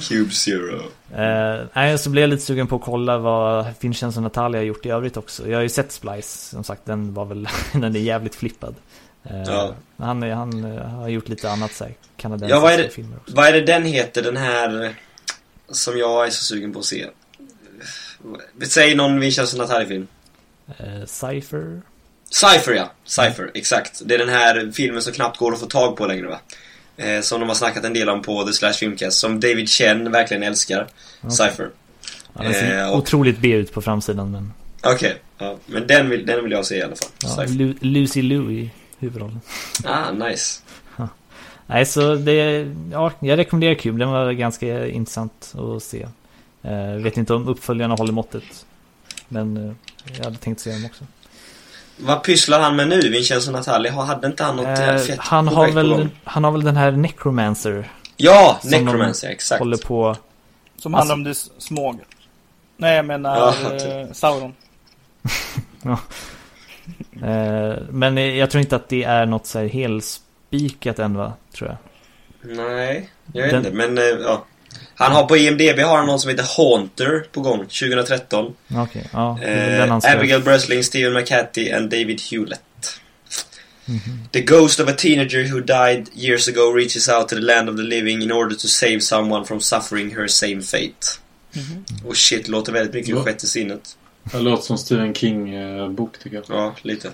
Cube Zero. Eh, nej, så blev jag lite sugen på att kolla vad Vincenzo Natali har gjort i övrigt också. Jag har ju sett Splice, som sagt, den var väl, (laughs) den är jävligt flippad. Eh, Ja. Han, han eh, har gjort lite annat så här, kanadensiska Ja, vad är det- filmer också. Vad är det den heter, den här som jag är så sugen på att se? Säg någon Vincenzo Natali-film. Eh, Cypher. Cypher ja, Cypher, exakt. Det är den här filmen som knappt går att få tag på längre va? Eh, som de har snackat en del om på The Slash Filmcast, som David Chen verkligen älskar. Cypher. Ja, den ser Eh, och- otroligt B ut på framsidan, men Okej, ja, men den vill, den vill jag se i alla fall. ja. Lu Lucy Liu i huvudrollen. Ah, nice. (laughs) Nej, så det, ja, jag rekommenderar Cube. Den var ganska intressant att se. Eh, vet inte om uppföljarna håller måttet. Men eh, jag hade tänkt se dem också. Vad pysslar han med nu, Vincenzo Natali? Har- Hade inte han något Eh, eh, fett han, har väl, han har väl den här Necromancer. Ja, Necromancer, exakt. Håller på... Som Alltså- handlar om det smog. Nej jag menar Ja, eh, Sauron. (laughs) Eh, men jag tror inte att det är något så här helspikat än va? Tror jag. Nej, jag vet Den- inte, men eh, ja. Han har på IMDB har han någon som heter Haunter på gång, 2013. Okej, ja. är väl Eh, Abigail Breslin, Stephen McCarthy and David Hewlett. Mhm. The ghost of a teenager who died years ago reaches out to the land of the living in order to save someone from suffering her same fate. Mhm. Och shit, låter väldigt mycket Va? sjätte sinnet. Det låter som Stephen King-bok tycker jag. Ja, lite.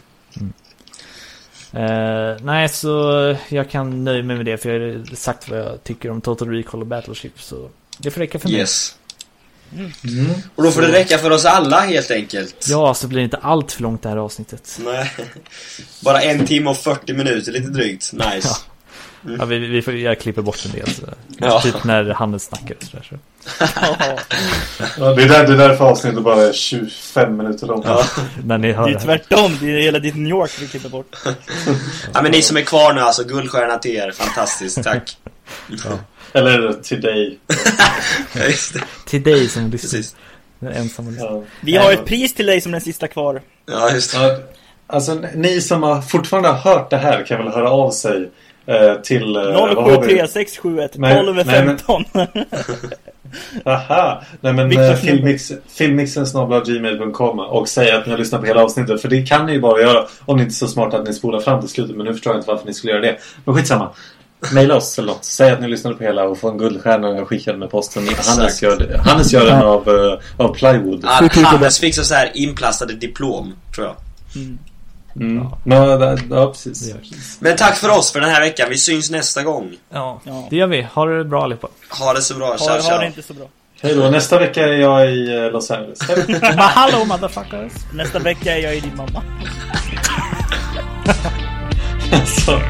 Eh, nej, så jag kan nöja mig med det. För jag har sagt vad jag tycker om Total Recall och Battleship. Så det får räcka för mig. Yes. Och då får det räcka för oss alla helt enkelt. Ja, så blir det inte allt för långt det här avsnittet. Nej. (laughs) Bara en timme och 40 minuter, lite drygt. Nice. Ja. Ja, vi, vi får, jag klipper bort en del. Ja. Typ när Hannes snackar och sådär. Så. Ja, Ja, det, är där, det är därför avsnittet bara är 25 minuter långt. Ja. När ni hör det är tvärtom, det är hela ditt New York vi klipper bort. ja, men ni som är kvar nu alltså, guldstjärna till er. Fantastiskt, tack. (laughs) Eller till dig. Ja, just det. Till dig som lyssnar. Precis. Den ensamma lyssnaren. Ja. Vi har ett pris till dig som den sista kvar. Ja, just det. Ja, alltså, ni som har fortfarande har hört det här kan väl höra av sig eh, till... Eh, vad har vi? 073671 Nej, 1215. (laughs) (laughs) Aha! Nej men eh, filmmix, filmmixen gmail.com och säga att ni har lyssnat på hela avsnittet. För det kan ni ju bara göra om ni inte är så smarta att ni spolar fram till slutet. Men nu förstår jag inte varför ni skulle göra det. Men skitsamma. Maila oss eller något. Säg att ni lyssnade på hela och få en guldstjärna skickad med posten. Hannes gör. Hannes gör den av, eh, av plywood. Ah, Hannes fick så här inplastade diplom, tror jag. Mm. Mm. Ja. Ja, det, ja, precis. Men tack för oss för den här veckan. Vi syns nästa gång. Ja, det gör vi. Ha det bra allihopa. Ha det så bra. Tja, ha, tja. ha det inte så bra. Hej då. Nästa vecka är jag i eh, Los Angeles. (laughs) Hallå motherfuckers. Nästa vecka är jag i din mamma. alltså.